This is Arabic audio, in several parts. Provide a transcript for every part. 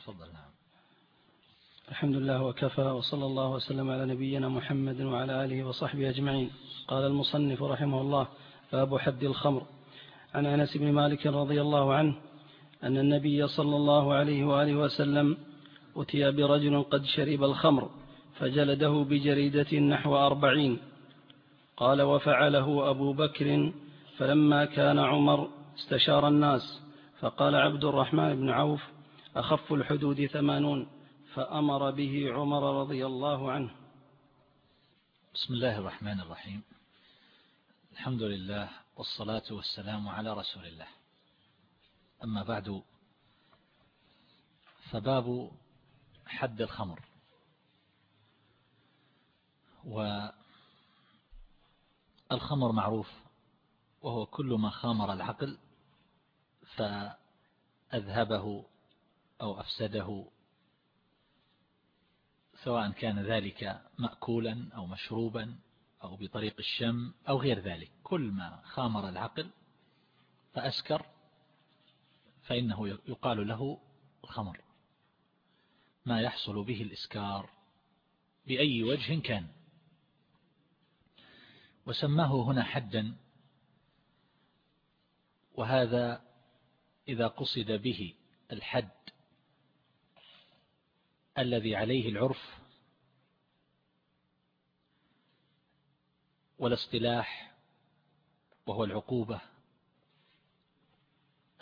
تفضل نعم. الحمد لله وكفى وصلى الله وسلم على نبينا محمد وعلى آله وصحبه أجمعين. قال المصنف رحمه الله باب حد الخمر. عن أنس بن مالك رضي الله عنه أن النبي صلى الله عليه وآله وسلم أتي برجل قد شرب الخمر فجلده بجريدة نحو أربعين. قال وفعله أبو بكر فلما كان عمر استشار الناس فقال عبد الرحمن بن عوف أخف الحدود ثمانون فأمر به عمر رضي الله عنه. بسم الله الرحمن الرحيم. الحمد لله والصلاة والسلام على رسول الله. أما بعد فباب حد الخمر. والخمر معروف وهو كل ما خامر العقل فأذهبه أو أفسده سواء كان ذلك مأكولا أو مشروبا أو بطريق الشم أو غير ذلك. كل ما خامر العقل فأسكر فإنه يقال له الخمر. ما يحصل به الإسكار بأي وجه كان. وسماه هنا حدا وهذا إذا قصد به الحد الذي عليه العرف والاصطلاح وهو العقوبة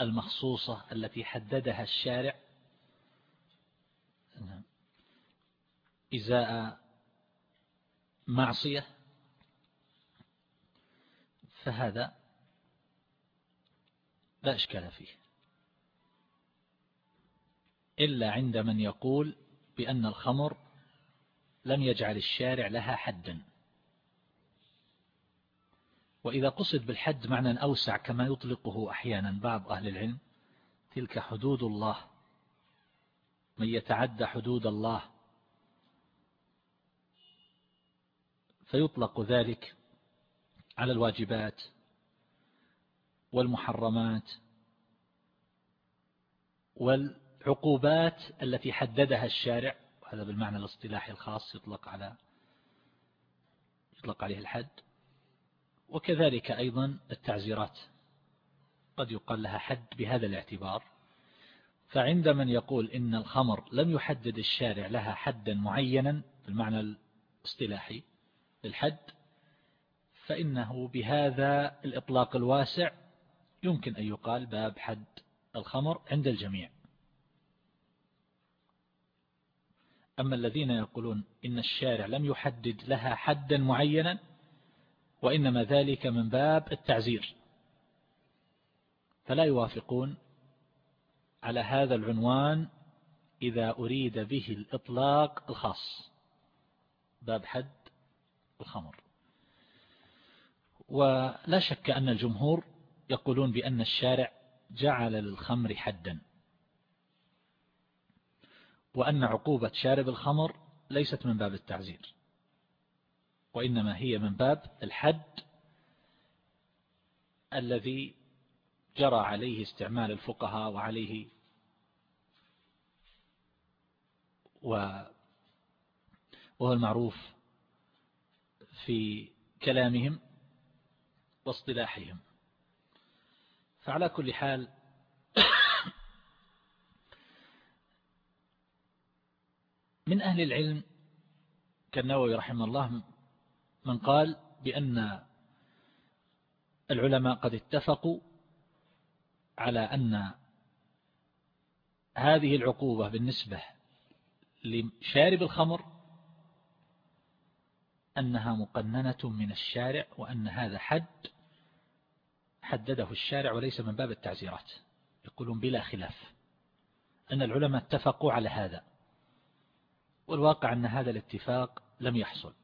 المخصوصة التي حددها الشارع. إزاء معصية. فهذا لا إشكال فيه. إلا عند من يقول بأن الخمر لم يجعل الشارع لها حدا. وإذا قصد بالحد معنى أوسع كما يطلقه أحيانا بعض أهل العلم تلك حدود الله. من يتعدى حدود الله فيطلق ذلك على الواجبات والمحرمات والعقوبات التي حددها الشارع وهذا بالمعنى الاصطلاحي الخاص يطلق على يطلق عليه الحد. وكذلك أيضا التعزيرات. قد يقال لها حد بهذا الاعتبار. فعند من يقول إن الخمر لم يحدد الشارع لها حدا معينا بالمعنى الاصطلاحي للحد فإنه بهذا الإطلاق الواسع يمكن أن يقال باب حد الخمر عند الجميع. أما الذين يقولون إن الشارع لم يحدد لها حدا معينا وإنما ذلك من باب التعزير. فلا يوافقون على هذا العنوان إذا أريد به الإطلاق الخاص. باب حد الخمر. ولا شك أن الجمهور يقولون بأن الشارع جعل للخمر حدا. وأن عقوبة شارب الخمر ليست من باب التعزير وإنما هي من باب الحد الذي جرى عليه استعمال الفقهاء وعليه وهو المعروف في كلامهم واصطلاحهم. فعلى كل حال من أهل العلم كالنووي رحمه الله من قال بأن العلماء قد اتفقوا على أن هذه العقوبة بالنسبة لشارب الخمر أنها مقننة من الشارع وأن هذا حد حدده الشارع وليس من باب التعزيرات. يقولون بلا خلاف أن العلماء اتفقوا على هذا. والواقع أن هذا الاتفاق لم يحصل.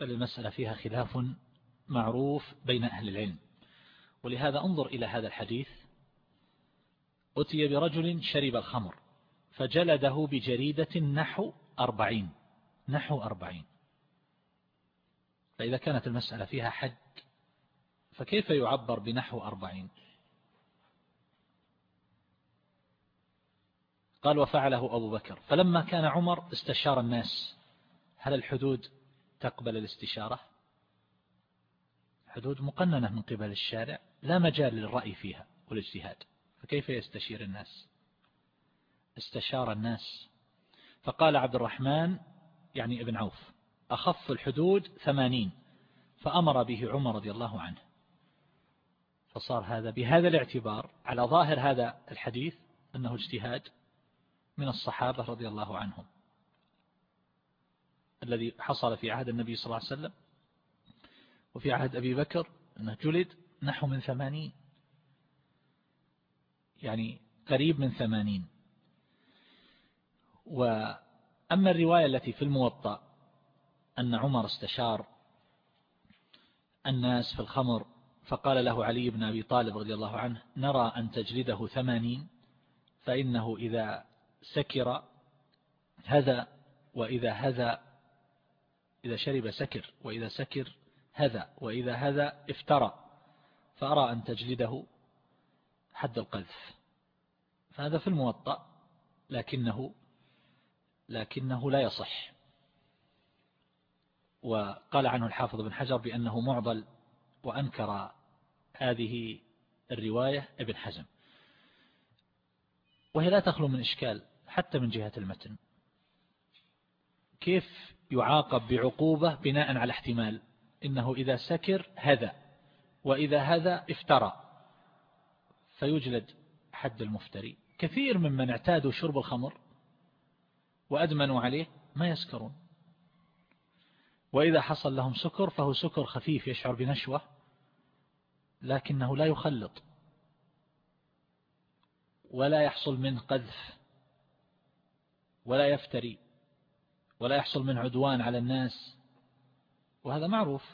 بل المسألة فيها خلاف معروف بين أهل العلم. ولهذا انظر إلى هذا الحديث. أتي برجل شرب الخمر فجلده بجريدة نحو أربعين نحو أربعين. فإذا كانت المسألة فيها حد فكيف يعبر بنحو أربعين؟ قال وفعله أبو بكر. فلما كان عمر استشار الناس هل الحدود تقبل الاستشارة؟ حدود مقننة من قبل الشارع لا مجال للرأي فيها والاجتهاد. فكيف يستشير الناس؟ استشار الناس. فقال عبد الرحمن يعني ابن عوف أخف الحدود ثمانين فأمر به عمر رضي الله عنه. فصار هذا بهذا الاعتبار على ظاهر هذا الحديث أنه اجتهاد من الصحابة رضي الله عنهم الذي حصل في عهد النبي صلى الله عليه وسلم وفي عهد أبي بكر أنه جلد نحو من ثمانين يعني قريب من ثمانين. وأما الرواية التي في الموطأ أن عمر استشار الناس في الخمر فقال له علي بن أبي طالب رضي الله عنه نرى أن تجلده ثمانين فإنه إذا سكر هذا وإذا هذا إذا شرب سكر وإذا سكر هذا وإذا هذا افترى فأرى أن تجلده حد القذف. فهذا في الموطأ لكنه لكنه لا يصح. وقال عنه الحافظ بن حجر بأنه معضل وأنكر هذه الرواية ابن حزم. وهي لا تخلو من إشكال حتى من جهة المتن. كيف يعاقب بعقوبة بناء على احتمال؟ إنه إذا سكر هذا وإذا هذا افترى. فيجلد حد المفتري. كثير ممن اعتادوا شرب الخمر وأدمنوا عليه ما يسكرون. وإذا حصل لهم سكر فهو سكر خفيف يشعر بنشوة لكنه لا يخلط ولا يحصل منه قذف. ولا يفتري ولا يحصل منه عدوان على الناس وهذا معروف.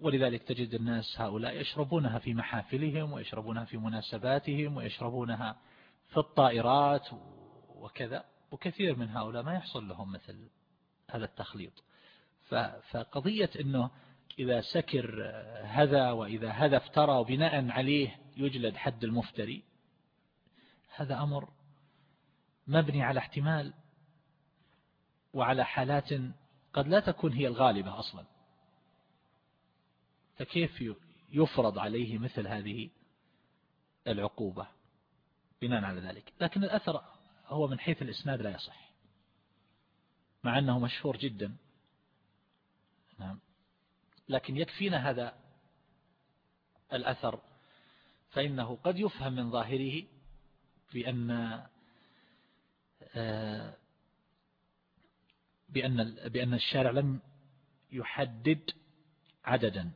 ولذلك تجد الناس هؤلاء يشربونها في محافلهم ويشربونها في مناسباتهم ويشربونها في الطائرات وكذا وكثير من هؤلاء ما يحصل لهم مثل هذا التخليط. فقضية أنه إذا سكر هذا وإذا هذا افترى وبناء عليه يجلد حد المفتري هذا أمر مبني على احتمال وعلى حالات قد لا تكون هي الغالبة أصلا. فكيف يفرض عليه مثل هذه العقوبة؟ بناء على ذلك. لكن الأثر هو من حيث الإسناد لا يصح. مع أنه مشهور جدا. نعم. لكن يكفينا هذا الأثر فإنه قد يفهم من ظاهره بأن بأن بأن الشارع لم يحدد عددا.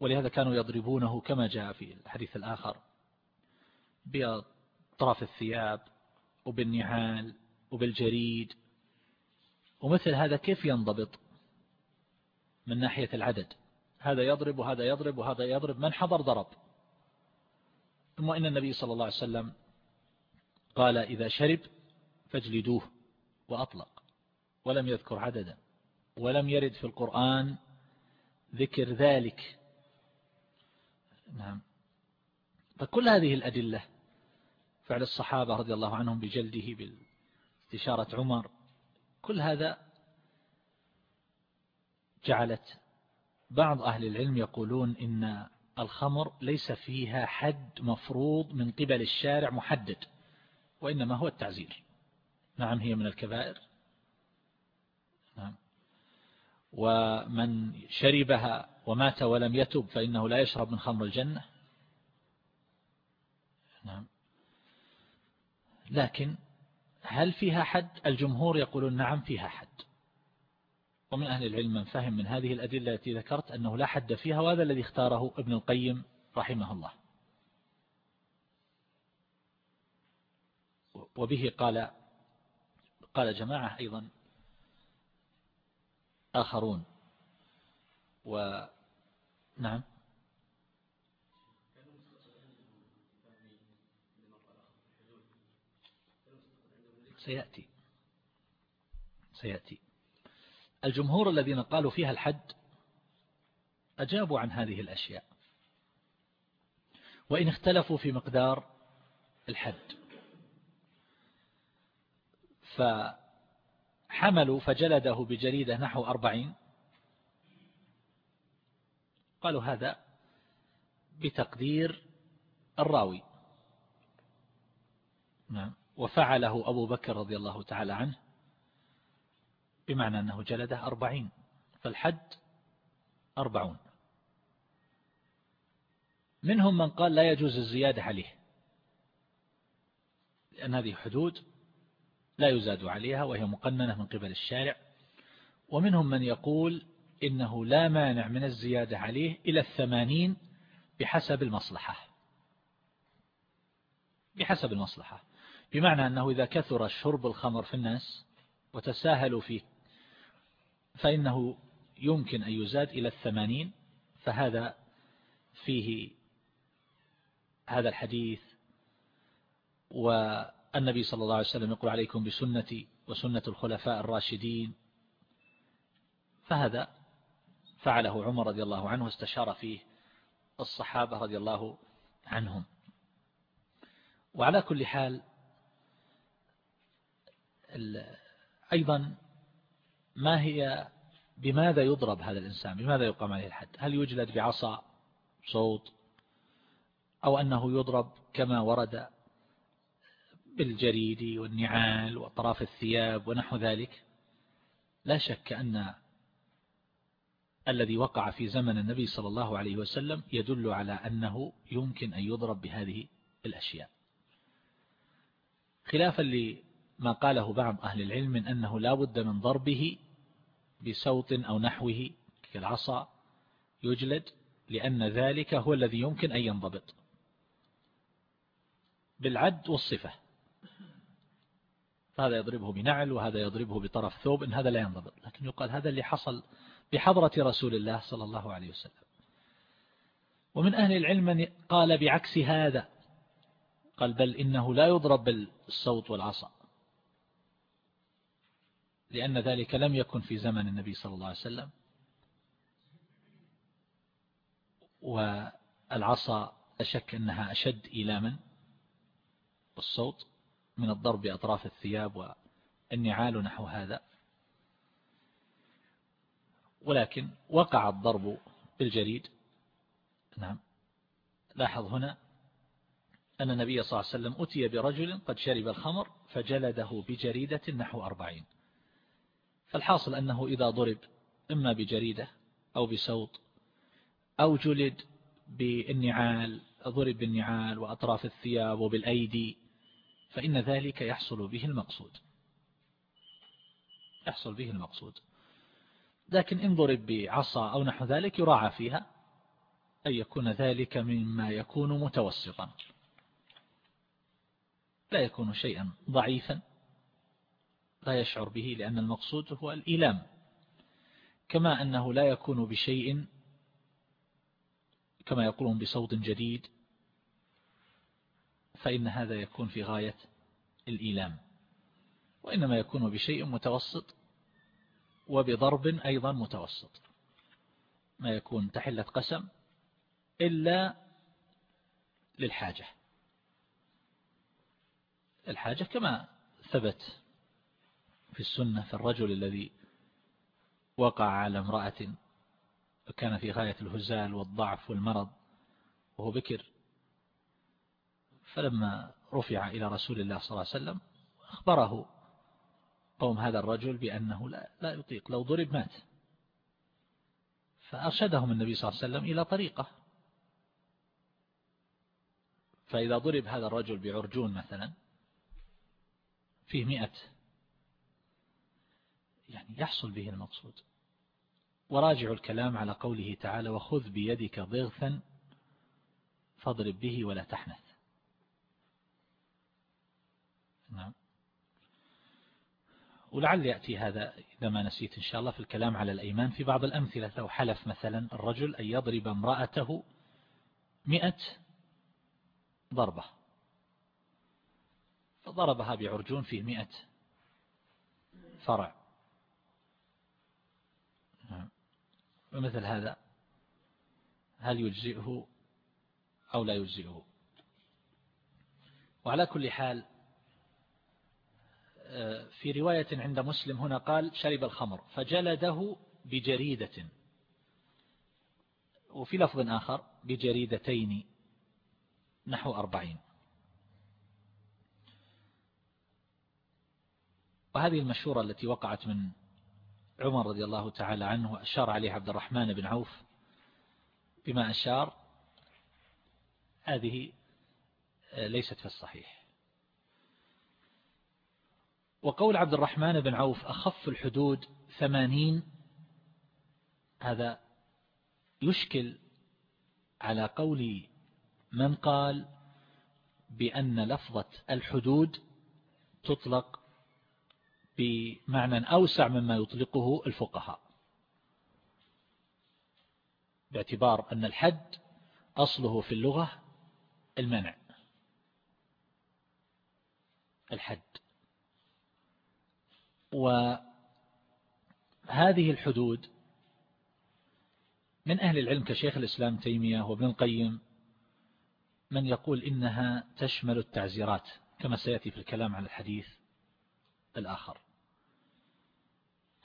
ولهذا كانوا يضربونه كما جاء في الحديث الآخر. بأطراف الثياب وبالنعال وبالجريد. ومثل هذا كيف ينضبط من ناحية العدد؟ هذا يضرب وهذا يضرب وهذا يضرب. من حضر ضرب؟ ثم إن النبي صلى الله عليه وسلم قال إذا شرب فاجلدوه وأطلق ولم يذكر عددا ولم يرد في القرآن ذكر ذلك. نعم. فكل هذه الأدلة فعل الصحابة رضي الله عنهم بجلده باستشارة عمر كل هذا جعلت بعض أهل العلم يقولون إن الخمر ليس فيها حد مفروض من قبل الشارع محدد. وإنما هو التعزير. نعم هي من الكبائر. نعم. ومن شربها ومات ولم يتب فإنه لا يشرب من خمر الجنة. نعم. لكن هل فيها حد؟ الجمهور يقولون نعم فيها حد. ومن أهل العلم من فهم من هذه الأدلة التي ذكرت أنه لا حد فيها وهذا الذي اختاره ابن القيم رحمه الله. وبه قال قال جماعة أيضا آخرون. ونعم سيأتي. سيأتي. الجمهور الذين قالوا فيها الحد أجابوا عن هذه الأشياء. وإن اختلفوا في مقدار الحد. فحملوا فجلده بجريدة نحو أربعين. قالوا هذا بتقدير الراوي. نعم. وفعله أبو بكر رضي الله تعالى عنه بمعنى أنه جلده أربعين فالحد أربعون. منهم من قال لا يجوز الزيادة عليه لأن هذه حدود لا يزاد عليها وهي مقننة من قبل الشارع. ومنهم من يقول إنه لا مانع من الزيادة عليه إلى الثمانين بحسب المصلحة. بحسب المصلحة. بمعنى أنه إذا كثر شرب الخمر في الناس وتساهلوا فيه فإنه يمكن أن يزاد إلى الثمانين فهذا فيه هذا الحديث. والنبي صلى الله عليه وسلم يقول عليكم بسنتي وسنة الخلفاء الراشدين. فهذا فعله عمر رضي الله عنه واستشار فيه الصحابة رضي الله عنهم. وعلى كل حال أيضا ما هي بماذا يضرب هذا الإنسان؟ بماذا يقام عليه الحد؟ هل يجلد بعصا؟ صوت. أو أنه يضرب كما ورد بالجريد والنعال وأطراف الثياب ونحو ذلك لا شك أن الذي وقع في زمن النبي صلى الله عليه وسلم يدل على أنه يمكن أن يضرب بهذه الأشياء. خلافا لما قاله بعض أهل العلم من أنه لا بد من ضربه بسوط أو نحوه كالعصا يجلد لأن ذلك هو الذي يمكن أن ينضبط. بالعد والصفة. فهذا يضربه بنعل وهذا يضربه بطرف ثوب إن هذا لا ينضبط. لكن يقال هذا اللي حصل بحضرة رسول الله صلى الله عليه وسلم. ومن أهل العلم من قال بعكس هذا قال بل إنه لا يضرب بالصوت والعصا. لأن ذلك لم يكن في زمن النبي صلى الله عليه وسلم. والعصا أشك أنها أشد إيلاما والصوت من الضرب بأطراف الثياب والنعال نحو هذا. ولكن وقع الضرب بالجريد. نعم. لاحظ هنا أن النبي صلى الله عليه وسلم أتي برجل قد شرب الخمر فجلده بجريدة نحو أربعين. فالحاصل أنه إذا ضرب إما بجريدة أو بسوط أو جلد بالنعال ضرب بالنعال وأطراف الثياب وبالأيدي فإن ذلك يحصل به المقصود. يحصل به المقصود. لكن إن ضرب بعصا أو نحو ذلك يراعى فيها أن يكون ذلك مما يكون متوسطا. لا يكون شيئا ضعيفا لا يشعر به لأن المقصود هو الإيلام. كما أنه لا يكون بشيء كما يقولون بصوت جديد فإن هذا يكون في غاية الإيلام. وإنما يكون بشيء متوسط وبضرب أيضا متوسط. ما يكون تحلة قسم إلا للحاجة. الحاجة كما ثبت في السنة في الرجل الذي وقع على امرأة كان في غاية الهزال والضعف والمرض وهو بكر فلما رفع إلى رسول الله صلى الله عليه وسلم أخبره قوم هذا الرجل بأنه لا, لا يطيق لو ضرب مات. فأرشدهم النبي صلى الله عليه وسلم إلى طريقة. فإذا ضرب هذا الرجل بعرجون مثلا فيه مئة يعني يحصل به المقصود. وراجع الكلام على قوله تعالى وخذ بيدك ضغثا فاضرب به ولا تحنث. نعم. ولعل يأتي هذا إذا ما نسيت إن شاء الله في الكلام على الأيمان. في بعض الأمثلة لو حلف مثلا الرجل أن يضرب امرأته مئة ضربة فضربها بعرجون فيه مئة فرع. ومثل هذا هل يجزئه أو لا يجزئه؟ وعلى كل حال في رواية عند مسلم هنا قال شرب الخمر فجلده بجريدة. وفي لفظ آخر بجريدتين نحو أربعين. وهذه المشهورة التي وقعت من عمر رضي الله تعالى عنه وأشار عليه عبد الرحمن بن عوف بما أشار هذه ليست في الصحيح. وقول عبد الرحمن بن عوف أخف الحدود ثمانين هذا يشكل على قول من قال بأن لفظة الحدود تطلق بمعنى أوسع مما يطلقه الفقهاء باعتبار أن الحد أصله في اللغة المنع. الحد. وهذه الحدود من أهل العلم كشيخ الإسلام تيمية وابن القيم من يقول إنها تشمل التعزيرات كما سيأتي في الكلام عن الحديث الآخر.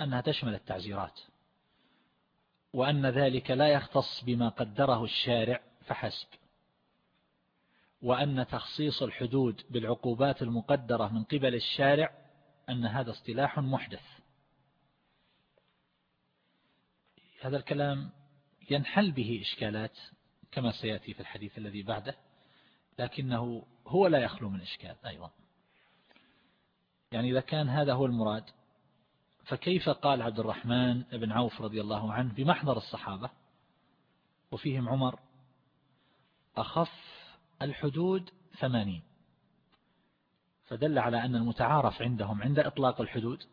أنها تشمل التعزيرات وأن ذلك لا يختص بما قدره الشارع فحسب. وأن تخصيص الحدود بالعقوبات المقدرة من قبل الشارع أن هذا اصطلاح محدث. هذا الكلام ينحل به إشكالات كما سيأتي في الحديث الذي بعده لكنه هو لا يخلو من إشكال أيضا. يعني إذا كان هذا هو المراد فكيف قال عبد الرحمن بن عوف رضي الله عنه بمحضر الصحابة وفيهم عمر أخف الحدود ثمانين؟ فدل على أن المتعارف عندهم عند إطلاق الحدود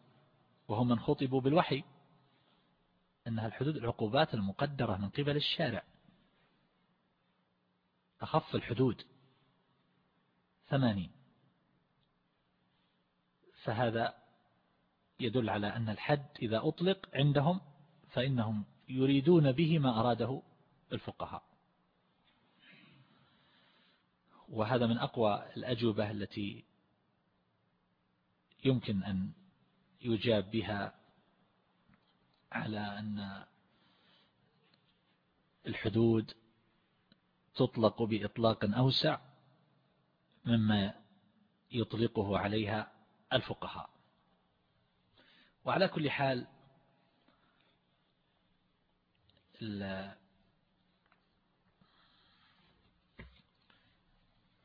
وهم من خطبوا بالوحي أنها الحدود العقوبات المقدرة من قبل الشارع. أخف الحدود ثمانين. فهذا يدل على أن الحد إذا أطلق عندهم فإنهم يريدون به ما أراده الفقهاء. وهذا من أقوى الأجوبة التي يمكن أن يجاب بها على أن الحدود تطلق بإطلاق أوسع مما يطلقه عليها الفقهاء. وعلى كل حال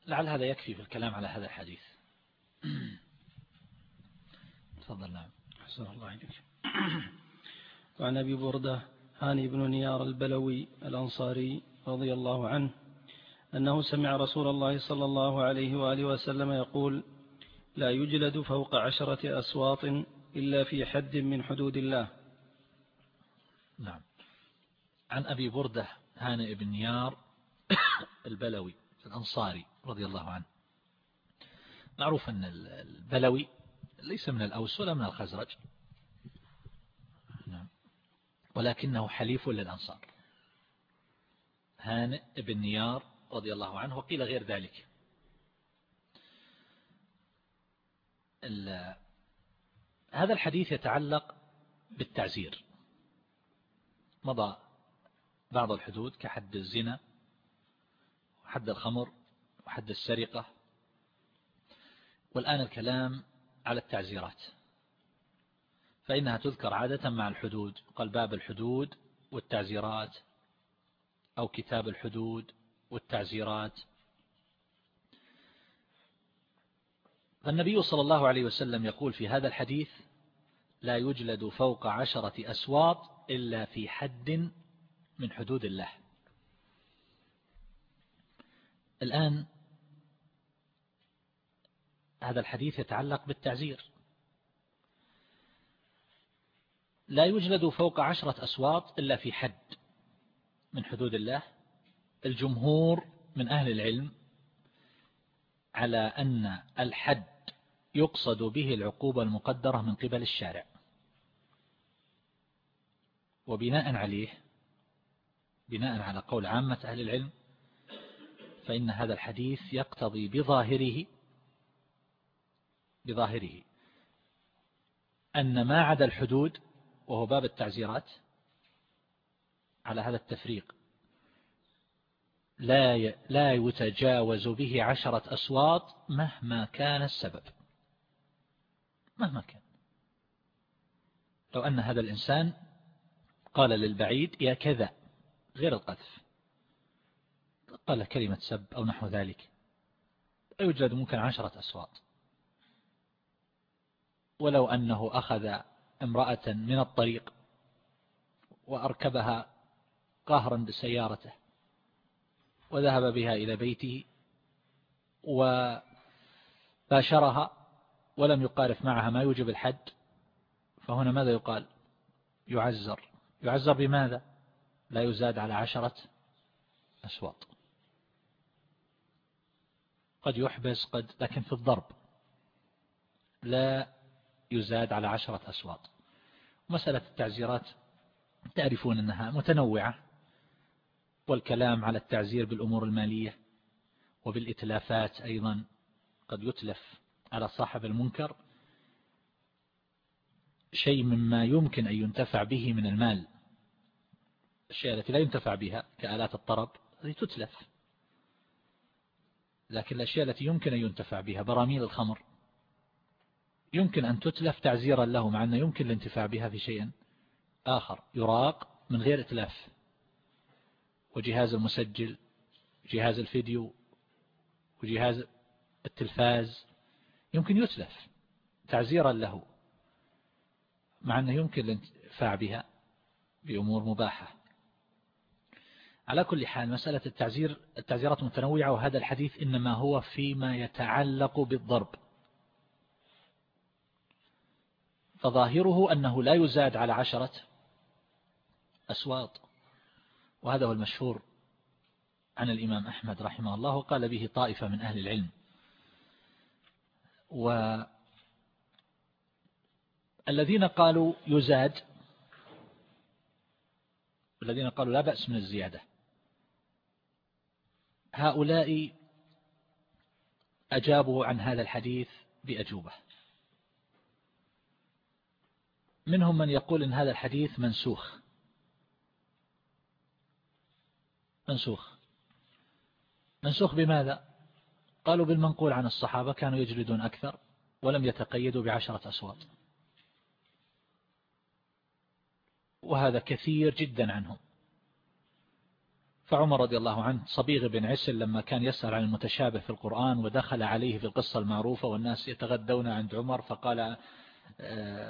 لعل هذا يكفي في الكلام على هذا الحديث. تفضل نعم. أحسن الله عليك وعن أبي بردة هاني بن نيار البلوي الأنصاري رضي الله عنه أنه سمع رسول الله صلى الله عليه وآله وسلم يقول لا يجلد فوق عشرة أسواط إلا في حد من حدود الله. نعم. عن أبي بردة هانئ بن نيار البلوي الأنصاري رضي الله عنه. معروف أن البلوي ليس من الأوس ولا من الخزرج. نعم. ولكنه حليف للأنصار. هانئ بن نيار رضي الله عنه وقيل غير ذلك. هذا الحديث يتعلق بالتعزير. مضى بعض الحدود كحد الزنا وحد الخمر وحد السرقة. والآن الكلام على التعزيرات. فإنها تذكر عادة مع الحدود قال باب الحدود والتعزيرات أو كتاب الحدود والتعزيرات. فالنبي صلى الله عليه وسلم يقول في هذا الحديث لا يجلد فوق عشرة أسواط إلا في حد من حدود الله. الآن هذا الحديث يتعلق بالتعزير. لا يجلد فوق عشرة أسواط إلا في حد من حدود الله. الجمهور من أهل العلم على أن الحد يقصد به العقوبة المقدرة من قبل الشارع. وبناء عليه بناء على قول عامة أهل العلم فإن هذا الحديث يقتضي بظاهره بظاهره. أن ما عدا الحدود وهو باب التعزيرات على هذا التفريق لا لا يتجاوز به عشرة أسواط مهما كان السبب. مهما كان. لو أن هذا الإنسان قال للبعيد يا كذا. غير القذف. قال كلمة سب أو نحو ذلك. يوجد ممكن عشرة أسواط ولو أنه أخذ امرأة من الطريق وأركبها قهرا بسيارته وذهب بها إلى بيته وباشرها ولم يقارف معها ما يوجب الحد فهنا ماذا يقال؟ يعزر. يعزر بماذا؟ لا يزاد على عشرة أسواط. قد يحبس قد لكن في الضرب. لا يزاد على عشرة أسواط مسألة التعزيرات تعرفون أنها متنوعة والكلام على التعزير بالأمور المالية وبالإتلافات أيضا قد يتلف على صاحب المنكر شيء مما يمكن أن ينتفع به من المال. الشيء التي لا ينتفع بها كآلات الطرب هذه تتلف لكن الأشياء التي يمكن أن ينتفع بها براميل الخمر يمكن أن تتلف تعزيرا له مع أنه يمكن الانتفاع بها في شيء آخر. يراق من غير إتلاف. وجهاز المسجل جهاز الفيديو وجهاز التلفاز يمكن يتلف تعزيرا له مع أنه يمكن الانتفاع بها بأمور مباحة. على كل حال مسألة التعزير التعزيرات متنوعة وهذا الحديث إنما هو فيما يتعلق بالضرب. فظاهره أنه لا يزاد على عشرة أسواط. وهذا هو المشهور عن الإمام أحمد رحمه الله وقال به طائفة من أهل العلم. والذين قالوا يزاد والذين قالوا لا بأس من الزيادة هؤلاء أجابوا عن هذا الحديث بأجوبة. منهم من يقول إن هذا الحديث منسوخ. منسوخ. منسوخ بماذا؟ قالوا بالمنقول عن الصحابة كانوا يجلدون أكثر ولم يتقيدوا بعشرة أصوات. وهذا كثير جدا عنهم. فعمر رضي الله عنه صبيغ بن عسل لما كان يسأل عن المتشابه في القرآن ودخل عليه في القصة المعروفة والناس يتغدون عند عمر فقال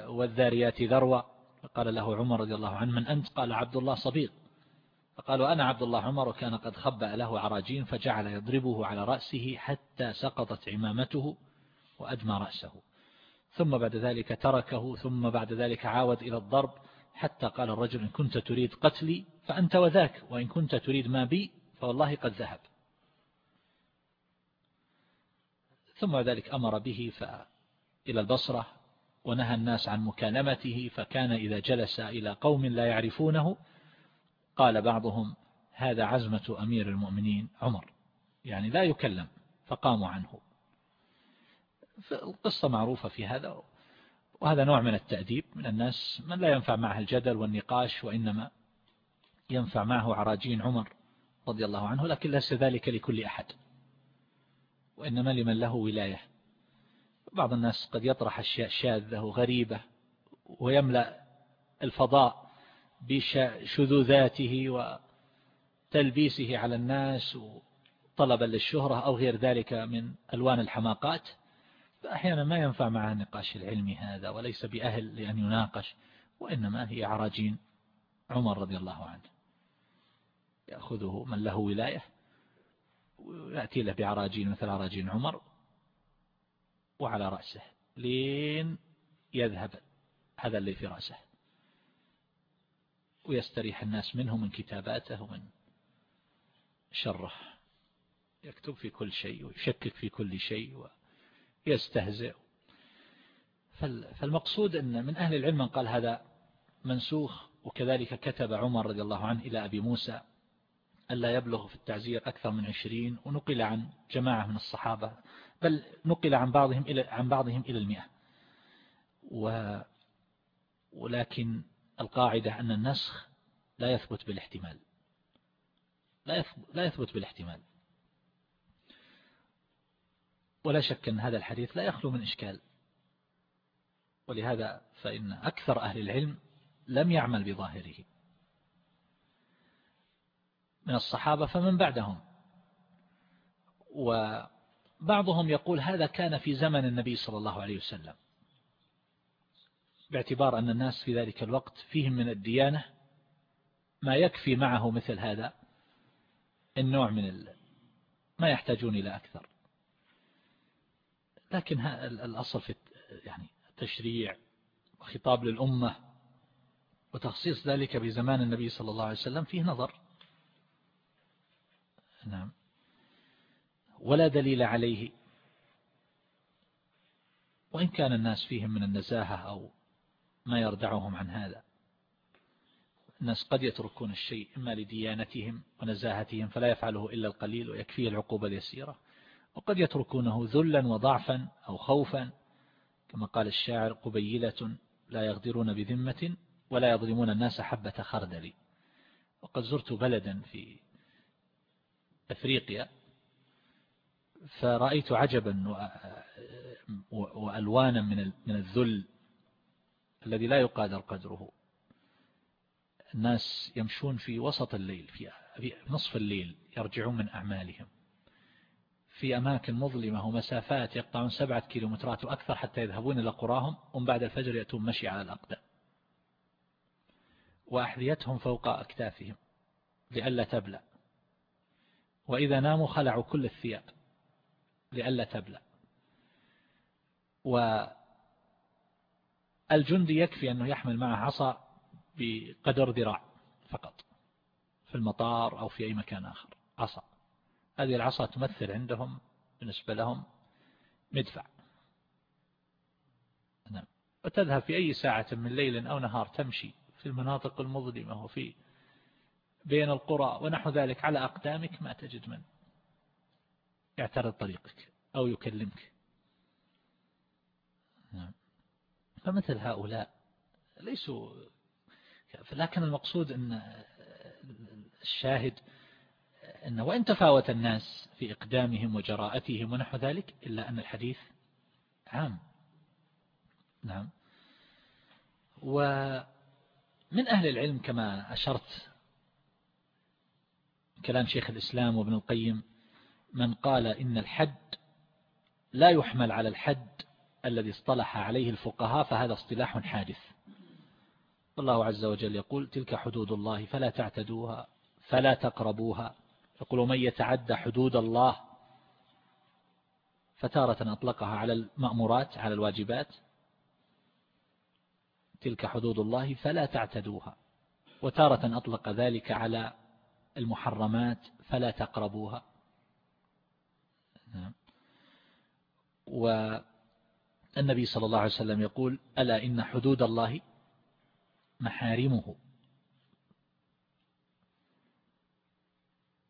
والذاريات ذروة. فقال له عمر رضي الله عنه من أنت قال عبد الله صبيغ. فقالوا أنا عبد الله عمر. وكان قد خبأ له عراجين فجعل يضربه على رأسه حتى سقطت عمامته وأدمى رأسه. ثم بعد ذلك تركه ثم بعد ذلك عاود إلى الضرب حتى قال الرجل إن كنت تريد قتلي فأنت وذاك وإن كنت تريد ما بي فوالله قد ذهب. ثم ذلك أمر به إلى البصرة ونهى الناس عن مكالمته فكان إذا جلس إلى قوم لا يعرفونه قال بعضهم هذا عزمة أمير المؤمنين عمر. يعني لا يكلم فقاموا عنه. القصة معروفة في هذا وهذا نوع من التأديب من الناس من لا ينفع معه الجدل والنقاش وإنما ينفع معه عراجين عمر رضي الله عنه لكن ليس ذلك لكل أحد وإنما لمن له ولاية. بعض الناس قد يطرح أشياء شاذة وغريبة ويملأ الفضاء بشذوذاته وتلبيسه على الناس طلبا للشهرة أو غير ذلك من ألوان الحماقات. فأحيانا ما ينفع معه النقاش العلمي هذا وليس بأهل لأن يناقش وإنما هي عراجين. عمر رضي الله عنه يأخذه من له ولاية ويأتي له بعراجين مثل عراجين عمر. وعلى رأسه لين يذهب هذا اللي في رأسه. ويستريح الناس منه من كتاباته ومن شره. يكتب في كل شيء ويشكك في كل شيء ويستهزئ. فالمقصود أن من أهل العلم من قال هذا منسوخ. وكذلك كتب عمر رضي الله عنه إلى أبي موسى ألا يبلغ في التعزير أكثر من عشرين. ونقل عن جماعة من الصحابة بل نقل عن بعضهم إلى عن بعضهم إلى المئة. و ولكن القاعدة أن النسخ لا يثبت بالاحتمال. لا يثبت بالاحتمال. ولا شك أن هذا الحديث لا يخلو من إشكال. ولهذا فإن أكثر أهل العلم لم يعمل بظاهره. من الصحابة فمن بعدهم. وبعضهم يقول هذا كان في زمن النبي صلى الله عليه وسلم. باعتبار أن الناس في ذلك الوقت فيهم من الديانة ما يكفي معه مثل هذا النوع من ما يحتاجون إلى أكثر. لكن الأصل في يعني التشريع وخطاب للأمة وتخصيص ذلك بزمان النبي صلى الله عليه وسلم فيه نظر. نعم. ولا دليل عليه. وإن كان الناس فيهم من النزاهة أو ما يردعهم عن هذا. الناس قد يتركون الشيء إما لديانتهم ونزاهتهم فلا يفعله إلا القليل ويكفيه العقوبة اليسيرة. وقد يتركونه ذلا وضعفا أو خوفا. كما قال الشاعر قبيلة لا يغدرون بذمة ولا يظلمون الناس حبة خردل. وقد زرت بلدا في أفريقيا فرأيت عجبا وألوانا من الذل الذي لا يقادر قدره. الناس يمشون في وسط الليل في نصف الليل يرجعون من أعمالهم. في أماكن مظلمة ومسافات يقطعون سبعة كيلومترات وأكثر حتى يذهبون إلى قراهم ومن بعد الفجر يأتون مشي على الأقدام وأحذيتهم فوق أكتافهم لئلا تبلى وإذا ناموا خلعوا كل الثياب. لئلا تبلى والجندي يكفي أنه يحمل معه عصا بقدر ذراع فقط في المطار أو في أي مكان آخر. عصا. هذه العصا تمثل عندهم بالنسبة لهم مدفع. نعم. وتذهب في أي ساعة من ليل أو نهار تمشي في المناطق المظلمة وفي بين القرى ونحو ذلك على أقدامك ما تجد من يعترض طريقك أو يكلمك. نعم. فمثل هؤلاء ليسوا لكن المقصود أن الشاهد أن وإن تفاوت الناس في إقدامهم وجراءتهم ونحو ذلك إلا أن الحديث عام. نعم. ومن أهل العلم كما أشرت كلام شيخ الإسلام وابن القيم من قال إن الحد لا يحمل على الحد الذي اصطلح عليه الفقهاء فهذا اصطلاح حادث. الله عز وجل يقول تلك حدود الله فلا تعتدوها فلا تقربوها. يقول من يتعدى حدود الله فتارة أطلقها على المأمورات على الواجبات تلك حدود الله فلا تعتدوها. وتارة أطلق ذلك على المحرمات فلا تقربوها. والنبي صلى الله عليه وسلم يقول ألا إن حدود الله محارمه؟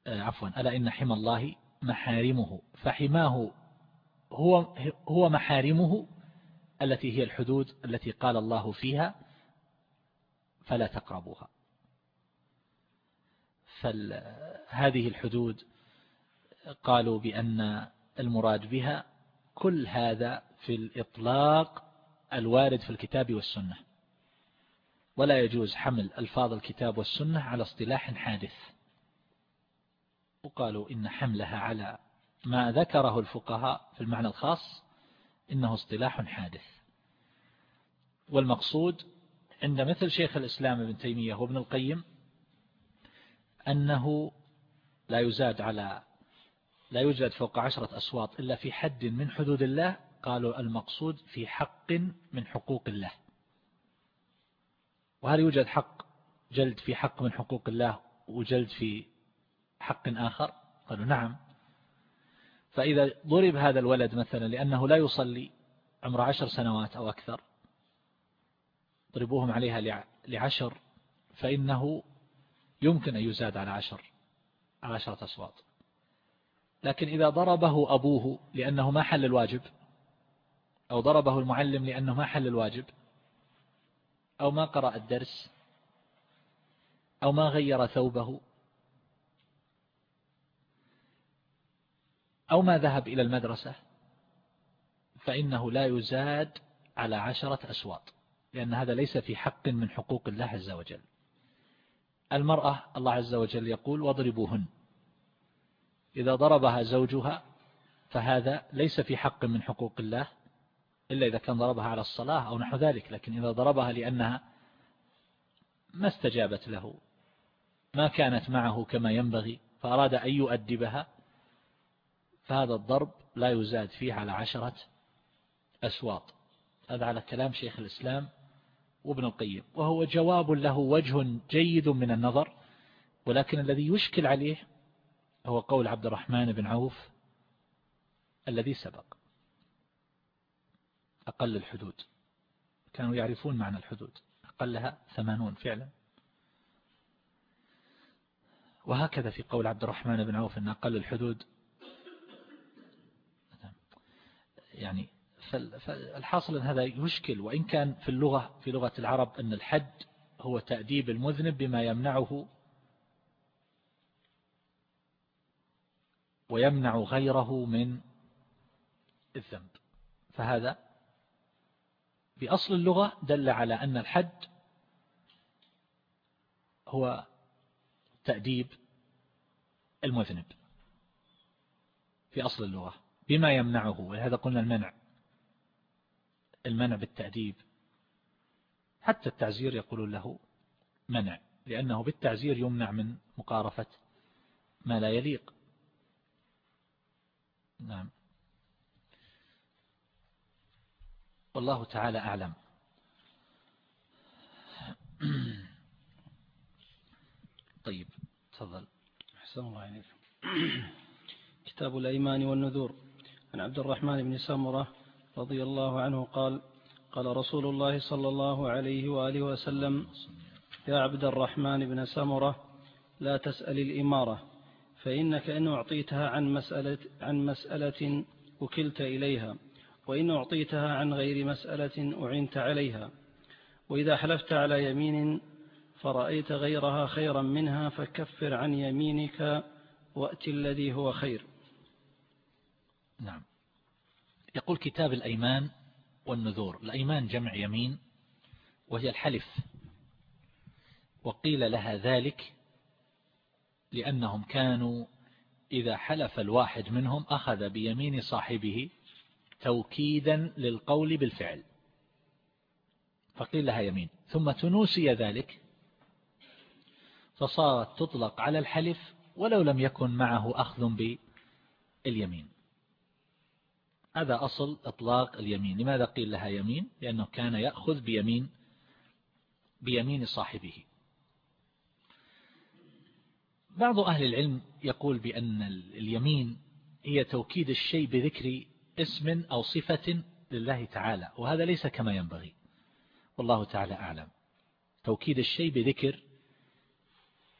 آه، عفوا ألا إن حمى الله محارمه؟ فحماه هو هو محارمه التي هي الحدود التي قال الله فيها فلا تقربوها. فهذه الحدود قالوا بأن المراد بها كل هذا في الإطلاق الوارد في الكتاب والسنة. ولا يجوز حمل ألفاظ الكتاب والسنة على اصطلاح حادث. وقالوا إن حملها على ما ذكره الفقهاء في المعنى الخاص إنه اصطلاح حادث. والمقصود عند مثل شيخ الإسلام ابن تيمية وابن القيم أنه لا يزاد على لا يوجد فوق عشرة أصوات إلا في حد من حدود الله قالوا المقصود في حق من حقوق الله. وهل يوجد حق جلد في حق من حقوق الله وجلد في حق آخر؟ قالوا نعم. فإذا ضرب هذا الولد مثلا لأنه لا يصلي عمر عشر سنوات أو أكثر ضربوهم عليها لعشر فإنه يمكن أن يزاد على عشر على عشرة أصوات. لكن إذا ضربه أبوه لأنه ما حل الواجب أو ضربه المعلم لأنه ما حل الواجب أو ما قرأ الدرس أو ما غير ثوبه أو ما ذهب إلى المدرسة فإنه لا يزاد على عشرة أسواط لأن هذا ليس في حق من حقوق الله عز وجل. المرأة الله عز وجل يقول واضربوهن. إذا ضربها زوجها فهذا ليس في حق من حقوق الله إلا إذا كان ضربها على الصلاة أو نحو ذلك لكن إذا ضربها لأنها ما استجابت له ما كانت معه كما ينبغي فأراد أن يؤدبها فهذا الضرب لا يزاد فيه على عشرة أسواط. هذا على كلام شيخ الإسلام وابن القيم وهو جواب له وجه جيد من النظر ولكن الذي يشكل عليه هو قول عبد الرحمن بن عوف الذي سبق. أقل الحدود. كانوا يعرفون معنى الحدود. أقلها ثمانون فعلا. وهكذا في قول عبد الرحمن بن عوف أن أقل الحدود. يعني فالحاصل أن هذا يشكل وإن كان في اللغة في لغة العرب أن الحد هو تأديب المذنب بما يمنعه ويمنع غيره من الذنب. فهذا بأصل اللغة دل على أن الحد هو تأديب المذنب في أصل اللغة بما يمنعه. ولهذا قلنا المنع المنع بالتأديب. حتى التعزير يقولون له منع لأنه بالتعزير يمنع من مقارفة ما لا يليق. نعم. والله تعالى أعلم. طيب تفضل. أحسن الله عليك كتاب الأيمان والنذور. عن عبد الرحمن بن سمرة رضي الله عنه قال قال رسول الله صلى الله عليه وآله وسلم يا عبد الرحمن بن سمرة لا تسأل الإمارة. فإنك إن أعطيتها عن مسألة, عن مسألة وكلت إليها وإن أعطيتها عن غير مسألة أعنت عليها. وإذا حلفت على يمين فرأيت غيرها خيرا منها فكفر عن يمينك وأت الذي هو خير. نعم. يقول كتاب الأيمان والنذور. الأيمان جمع يمين وهي الحلف. وقيل لها ذلك لأنهم كانوا إذا حلف الواحد منهم أخذ بيمين صاحبه توكيدا للقول بالفعل. فقيل لها يمين. ثم تنوسي ذلك فصارت تطلق على الحلف ولو لم يكن معه أخذ باليمين. هذا أصل إطلاق اليمين. لماذا قيل لها يمين؟ لأنه كان يأخذ بيمين بيمين صاحبه. بعض أهل العلم يقول بأن اليمين هي توكيد الشيء بذكر اسم أو صفة لله تعالى وهذا ليس كما ينبغي. والله تعالى أعلم. توكيد الشيء بذكر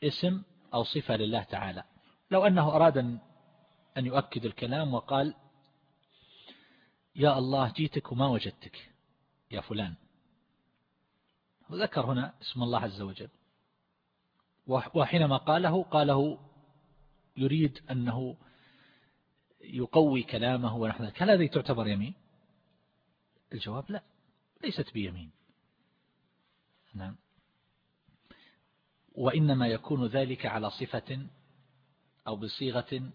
اسم أو صفة لله تعالى. لو أنه أراد أن يؤكد الكلام وقال يا الله جيتك وما وجدتك يا فلان. وذكر هنا اسم الله عز وجل. وحينما قاله قاله يريد أنه يقوي كلامه ونحن. ذلك هل هذه تعتبر يمين؟ الجواب لا ليست بيمين. نعم. وإنما يكون ذلك على صفة أو بصيغة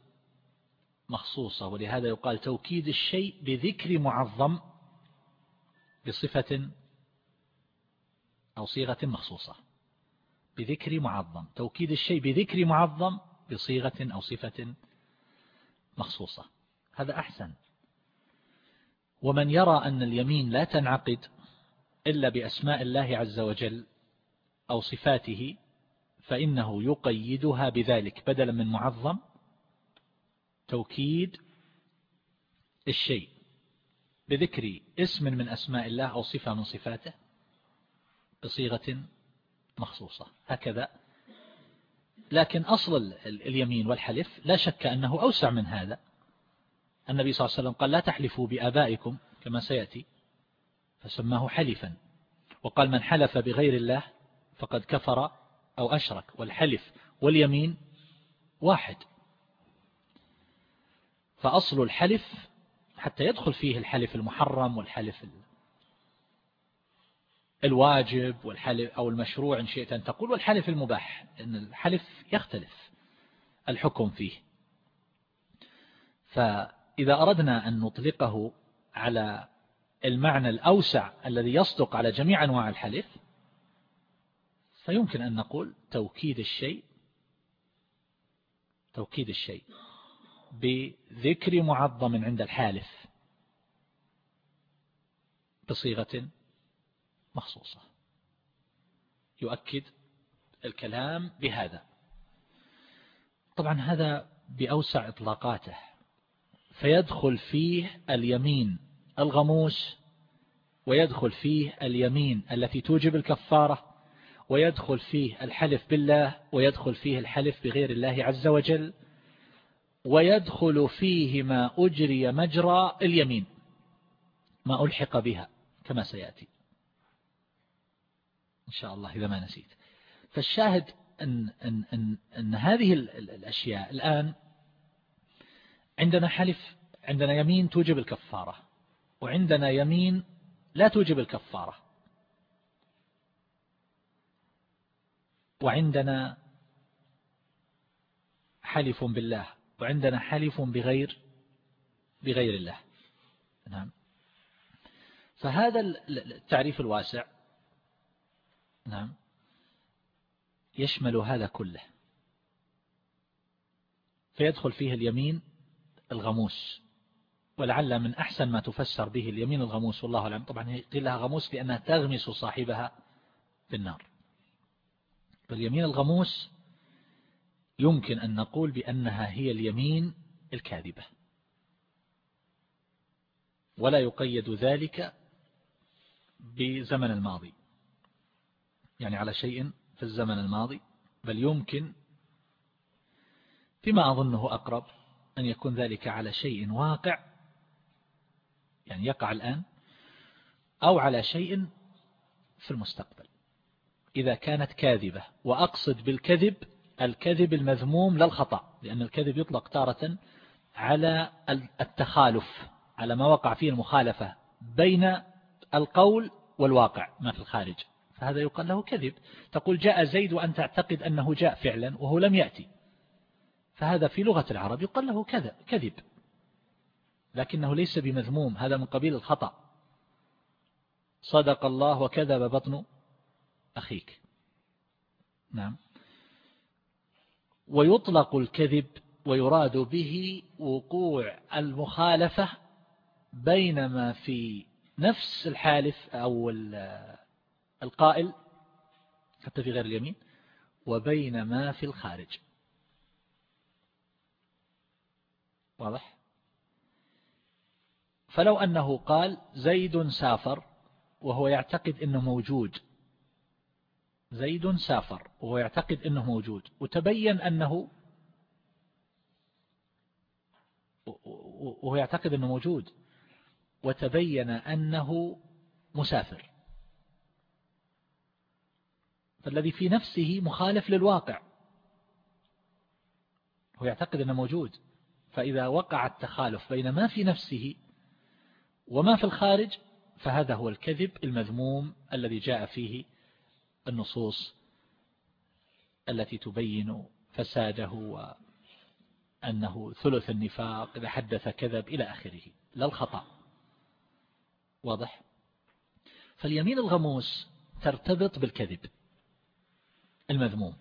مخصوصة ولهذا يقال توكيد الشيء بذكر معظم بصفة أو صيغة مخصوصة. بذكر معظم توكيد الشيء بذكر معظم بصيغة أو صفة مخصوصة. هذا أحسن. ومن يرى أن اليمين لا تنعقد إلا بأسماء الله عز وجل أو صفاته فإنه يقيدها بذلك بدلا من معظم توكيد الشيء بذكر اسم من أسماء الله أو صفة من صفاته بصيغة مخصوصة هكذا. لكن أصل اليمين والحلف لا شك أنه أوسع من هذا. النبي صلى الله عليه وسلم قال لا تحلفوا بآبائكم كما سيأتي فسماه حلفا. وقال من حلف بغير الله فقد كفر أو أشرك والحلف واليمين واحد. فأصل الحلف حتى يدخل فيه الحلف المحرم والحلف الواجب والحلف أو المشروع إن شئت أن تقول والحلف المباح إن الحلف يختلف الحكم فيه. فإذا أردنا أن نطلقه على المعنى الأوسع الذي يصدق على جميع أنواع الحلف فيمكن أن نقول توكيد الشيء توكيد الشيء بذكر معظم عند الحالف بصيغة مخصوصة. يؤكد الكلام بهذا. طبعا هذا بأوسع إطلاقاته. فيدخل فيه اليمين الغموس ويدخل فيه اليمين التي توجب الكفارة ويدخل فيه الحلف بالله ويدخل فيه الحلف بغير الله عز وجل ويدخل فيه ما أجري مجرى اليمين. ما ألحق بها كما سيأتي. إن شاء الله إذا ما نسيت. فالشاهد أن, أن, أن, أن هذه الأشياء الآن عندنا حلف عندنا يمين توجب الكفارة وعندنا يمين لا توجب الكفارة. وعندنا حلف بالله وعندنا حلف بغير بغير الله. نعم. فهذا التعريف الواسع. نعم. يشمل هذا كله. فيدخل فيه اليمين الغموس. ولعل من أحسن ما تفسر به اليمين الغموس والله أعلم. طبعا قيل لها غموس لأنها تغمس صاحبها في النار فاليمين الغموس يمكن أن نقول بأنها هي اليمين الكاذبة. ولا يقيد ذلك بزمن الماضي. يعني على شيء في الزمن الماضي بل يمكن فيما أظنه أقرب أن يكون ذلك على شيء واقع يعني يقع الآن أو على شيء في المستقبل. إذا كانت كاذبة وأقصد بالكذب الكذب المذموم لا الخطأ لأن الكذب يطلق تارة على التخالف على ما وقع فيه المخالفة بين القول والواقع ما في الخارج. فهذا يقال له كذب. تقول جاء زيد وأن تعتقد أنه جاء فعلا وهو لم يأتي. فهذا في لغة العرب يقال له كذب. لكنه ليس بمذموم هذا من قبيل الخطأ. صدق الله وكذب بطن أخيك. نعم. ويطلق الكذب ويراد به وقوع المخالفة بين ما في نفس الحالف أو القائل حتى في غير اليمين وبين ما في الخارج. واضح؟ فلو أنه قال زيد سافر وهو يعتقد أنه موجود. زيد سافر وهو يعتقد أنه موجود. وتبين أنه وهو يعتقد أنه موجود. وتبين أنه مسافر. فالذي في نفسه مخالف للواقع. هو يعتقد أنه موجود. فإذا وقع التخالف بين ما في نفسه وما في الخارج فهذا هو الكذب المذموم الذي جاء فيه النصوص التي تبين فساده وأنه ثلث النفاق إذا حدث كذب إلى آخره. لا الخطأ. واضح؟ فاليمين الغموس ترتبط بالكذب. المذموم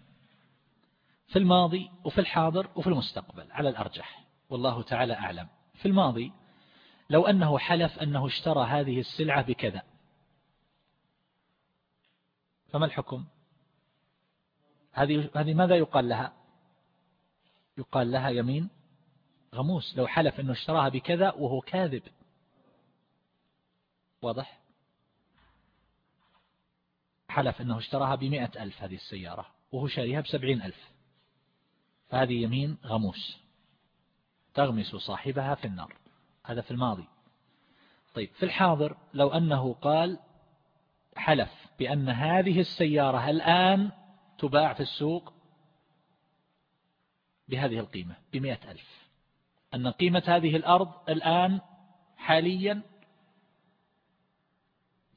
في الماضي وفي الحاضر وفي المستقبل على الأرجح والله تعالى أعلم. في الماضي لو أنه حلف أنه اشترى هذه السلعة بكذا فما الحكم؟ هذه هذه ماذا يقال لها؟ يقال لها يمين غموس لو حلف أنه اشتراها بكذا وهو كاذب. واضح؟ حلف أنه اشتراها بمئة ألف هذه السيارة وهو شاريها بسبعين ألف. فهذه يمين غموس تغمس صاحبها في النار. هذا في الماضي. طيب في الحاضر لو أنه قال حلف بأن هذه السيارة الآن تباع في السوق بهذه القيمة بمئة ألف. أن قيمة هذه الأرض الآن حاليا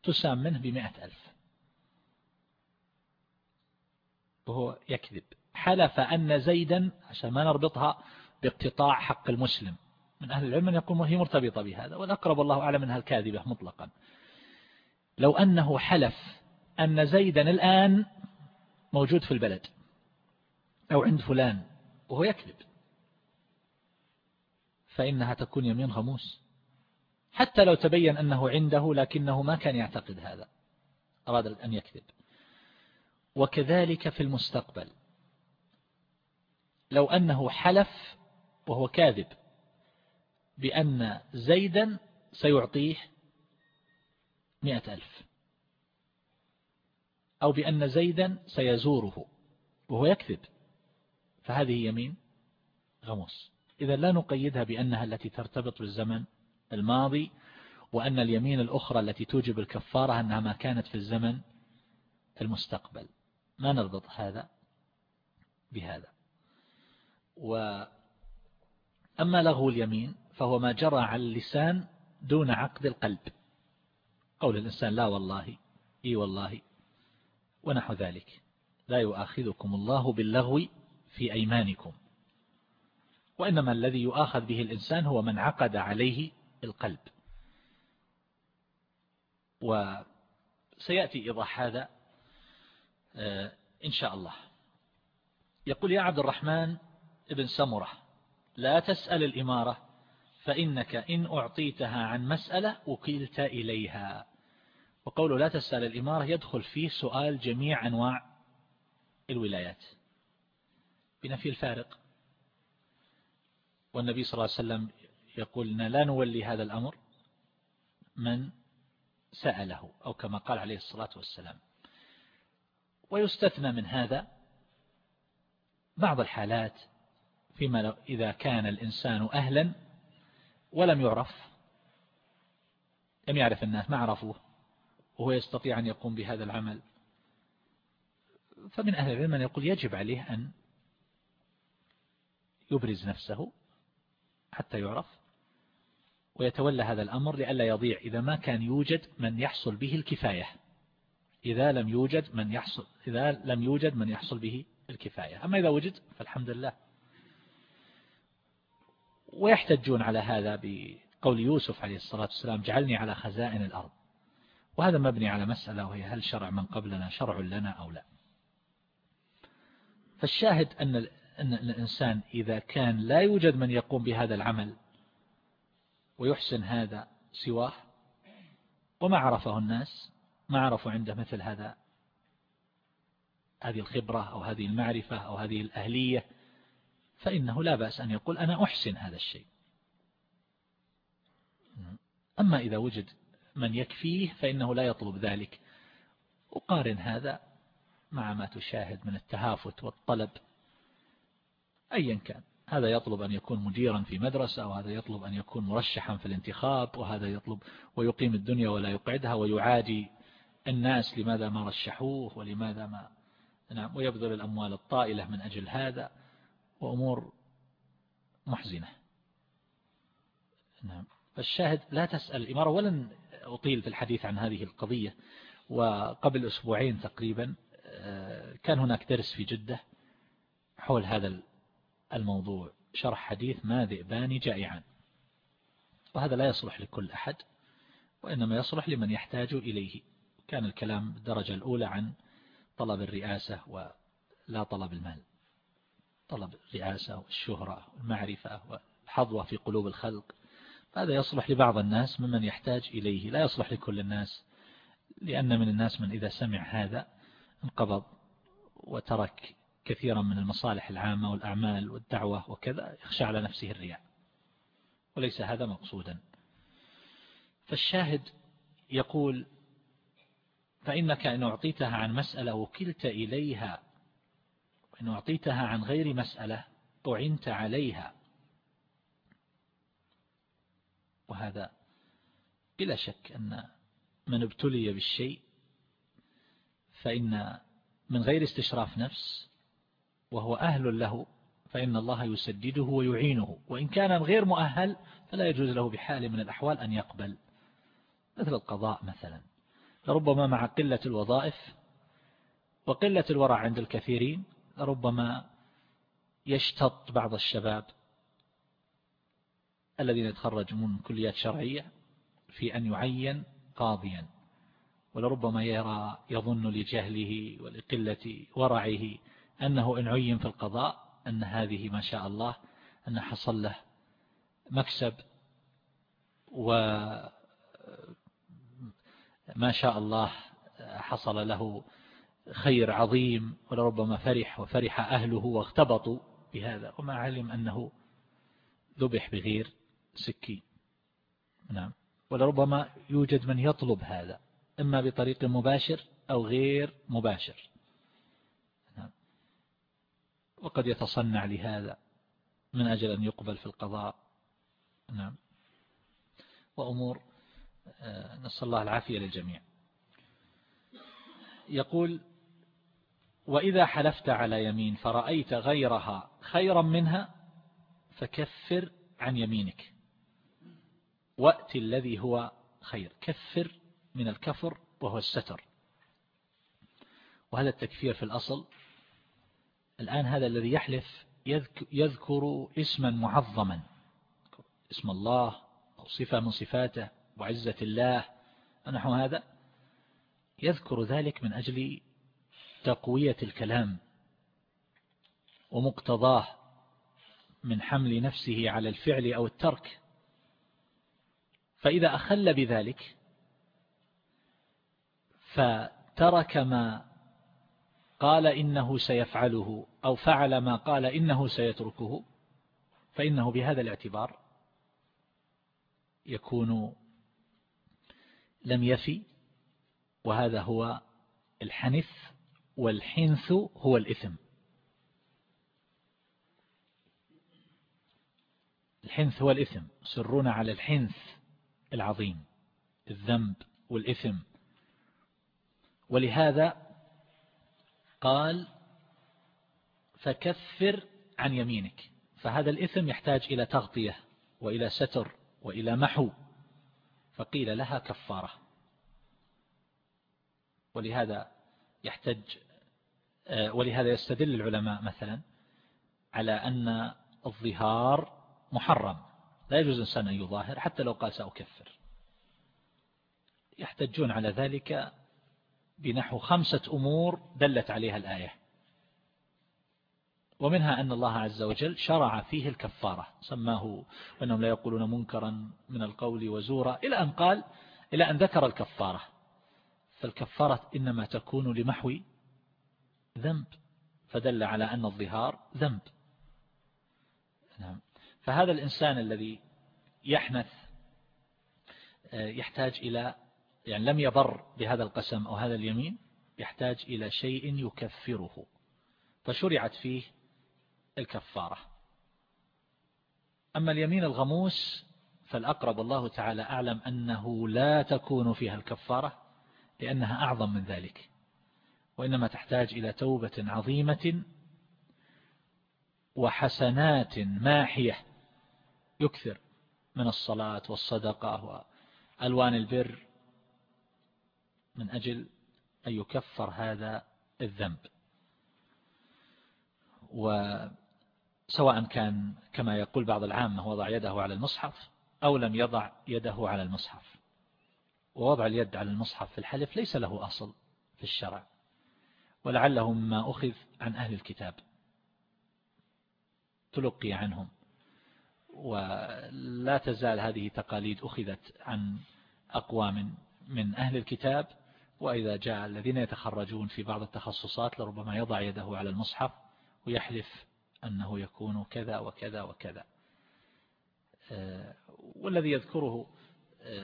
تسام منه بمئة ألف. وهو يكذب. حلف أن زيدا عشان ما نربطها باقتطاع حق المسلم. من أهل العلم من يقول هي مرتبطة بهذا والأقرب الله أعلم منها الكاذبة مطلقا. لو أنه حلف أن زيدا الآن موجود في البلد أو عند فلان وهو يكذب فإنها تكون يمين غموس. حتى لو تبين أنه عنده لكنه ما كان يعتقد هذا. أراد أن يكذب. وكذلك في المستقبل. لو أنه حلف وهو كاذب بأن زيدا سيعطيه مئة ألف أو بأن زيدا سيزوره وهو يكذب فهذه يمين غموس. إذا لا نقيدها بأنها التي ترتبط بالزمن الماضي وأن اليمين الأخرى التي توجب الكفارة أنها ما كانت في الزمن المستقبل. ما نربط هذا بهذا. وأما لغو اليمين فهو ما جرى على اللسان دون عقد القلب. قول الإنسان لا والله إي والله ونحو ذلك. لا يؤاخذكم الله باللغو في أيمانكم. وإنما الذي يؤاخذ به الإنسان هو من عقد عليه القلب. وسيأتي إيضاح هذا إن شاء الله. يقول يا عبد الرحمن ابن سمرة لا تسأل الإمارة فإنك إن أعطيتها عن مسألة وكلت إليها. وقوله لا تسأل الإمارة يدخل فيه سؤال جميع أنواع الولايات. بنفي الفارق. والنبي صلى الله عليه وسلم يقول لا نولي هذا الأمر من سأله أو كما قال عليه الصلاة والسلام. ويستثنى من هذا بعض الحالات فيما إذا كان الإنسان أهلا ولم يعرف لم يعرف الناس ما عرفوه وهو يستطيع أن يقوم بهذا العمل. فمن أهل العلم من يقول يجب عليه أن يبرز نفسه حتى يعرف ويتولى هذا الأمر لئلا يضيع إذا ما كان يوجد من يحصل به الكفاية. إذا لم يوجد من يحصل إذا لم يوجد من يحصل به الكفاية. أما إذا وجد فالحمد لله. ويحتجون على هذا بقول يوسف عليه الصلاة والسلام جعلني على خزائن الأرض. وهذا مبني على مسألة وهي هل شرع من قبلنا شرع لنا أو لا. فالشاهد أن أن الإنسان إذا كان لا يوجد من يقوم بهذا العمل ويحسن هذا سواه وما عرفه الناس ما عرفوا عنده مثل هذا هذه الخبرة أو هذه المعرفة أو هذه الأهلية فإنه لا بأس أن يقول أنا أحسن هذا الشيء. أما إذا وجد من يكفيه فإنه لا يطلب ذلك. وقارن هذا مع ما تشاهد من التهافت والطلب. أيا كان. هذا يطلب أن يكون مديرا في مدرسة وهذا يطلب أن يكون مرشحا في الانتخاب وهذا يطلب ويقيم الدنيا ولا يقعدها ويعادي الناس لماذا ما رشحوه ولماذا ما. نعم ويبذل الأموال الطائلة من أجل هذا وأمور محزنة. نعم فالشاهد لا تسأل الإمارة ولن أطيل في الحديث عن هذه القضية. وقبل أسبوعين تقريبا آه، كان هناك درس في جدة حول هذا الموضوع. شرح حديث ما ذئبان جائعان وهذا لا يصلح لكل أحد وإنما يصلح لمن يحتاج إليه. كان الكلام بالدرجة الأولى عن طلب الرئاسة ولا طلب المال. طلب الرئاسة والشهرة والمعرفة والحظوة في قلوب الخلق. هذا يصلح لبعض الناس ممن يحتاج إليه. لا يصلح لكل الناس لأن من الناس من إذا سمع هذا انقبض وترك كثيرا من المصالح العامة والأعمال والدعوة وكذا يخشى على نفسه الرياء. وليس هذا مقصودا. فالشاهد يقول فإنك إن أعطيتها عن مسألة وكلت إليها وإن أعطيتها عن غير مسألة أعنت عليها. وهذا بلا شك أن من ابتلي بالشيء فإن من غير استشراف نفس وهو أهل له فإن الله يسدده ويعينه. وإن كان غير مؤهل فلا يجوز له بحال من الأحوال أن يقبل مثل القضاء مثلا. لربما مع قلة الوظائف وقلة الورع عند الكثيرين لربما يشتط بعض الشباب الذين يتخرجون من كليات شرعية في أن يعين قاضيا ولربما يرى يظن لجهله ولقلة ورعه أنه إن عين في القضاء أن هذه ما شاء الله أن حصل له مكسب وما شاء الله حصل له خير عظيم ولربما فرح وفرح أهله واغتبطوا بهذا وما علم أنه ذبح بغير سكين. نعم. ولربما يوجد من يطلب هذا إما بطريق مباشر أو غير مباشر. نعم. وقد يتصنع لهذا من أجل أن يقبل في القضاء. نعم. وأمور نسأل الله العافية للجميع. يقول وإذا حلفت على يمين فرأيت غيرها خيرا منها فكفر عن يمينك. وأت الذي هو خير. كفر من الكفر وهو الستر. وهذا التكفير في الأصل. الآن هذا الذي يحلف يذكر اسما معظما. اسم الله أو صفة من صفاته. وعزة الله نحو هذا؟ يذكر ذلك من أجل تقوية الكلام ومقتضاه من حمل نفسه على الفعل أو الترك. فإذا أخل بذلك فترك ما قال إنه سيفعله أو فعل ما قال إنه سيتركه فإنه بهذا الاعتبار يكون لم يفي وهذا هو الحنث والحنث هو الإثم. الحنث هو الإثم. سرون على الحنث العظيم الذنب والإثم. ولهذا قال فكفر عن يمينك. فهذا الإثم يحتاج إلى تغطية وإلى ستر وإلى محو. فقيل لها كفارة. ولهذا يحتج آه، ولهذا يستدل العلماء مثلا على أن الظهار محرم. لا يجوز إنسان أن يظاهر حتى لو قال سأكفر يحتجون على ذلك بنحو خمسة أمور دلت عليها الآية. ومنها أن الله عز وجل شرع فيه الكفارة سماه وأنهم لا يقولون منكرا من القول وزورا إلى أن قال إلى أن ذكر الكفارة. فالكفارة إنما تكون لمحو ذنب فدل على أن الظهار ذنب. نعم. فهذا الإنسان الذي يحنث آه، يحتاج إلى يعني لم يبر بهذا القسم أو هذا اليمين يحتاج إلى شيء يكفره. فشرعت فيه الكفارة. أما اليمين الغموس فالأقرب الله تعالى أعلم أنه لا تكون فيها الكفارة لأنها أعظم من ذلك وإنما تحتاج إلى توبة عظيمة وحسنات ماحية يكثر من الصلاة والصدقة وألوان البر من أجل أن يكفر هذا الذنب. وسواء كان كما يقول بعض العامة وضع يده على المصحف أو لم يضع يده على المصحف. ووضع اليد على المصحف في الحلف ليس له أصل في الشرع. ولعله ما أخذ عن أهل الكتاب. تلقي عنهم. ولا تزال هذه تقاليد أخذت عن أقوام من أهل الكتاب. وإذا جاء الذين يتخرجون في بعض التخصصات لربما يضع يده على المصحف ويحلف أنه يكون كذا وكذا وكذا. والذي يذكره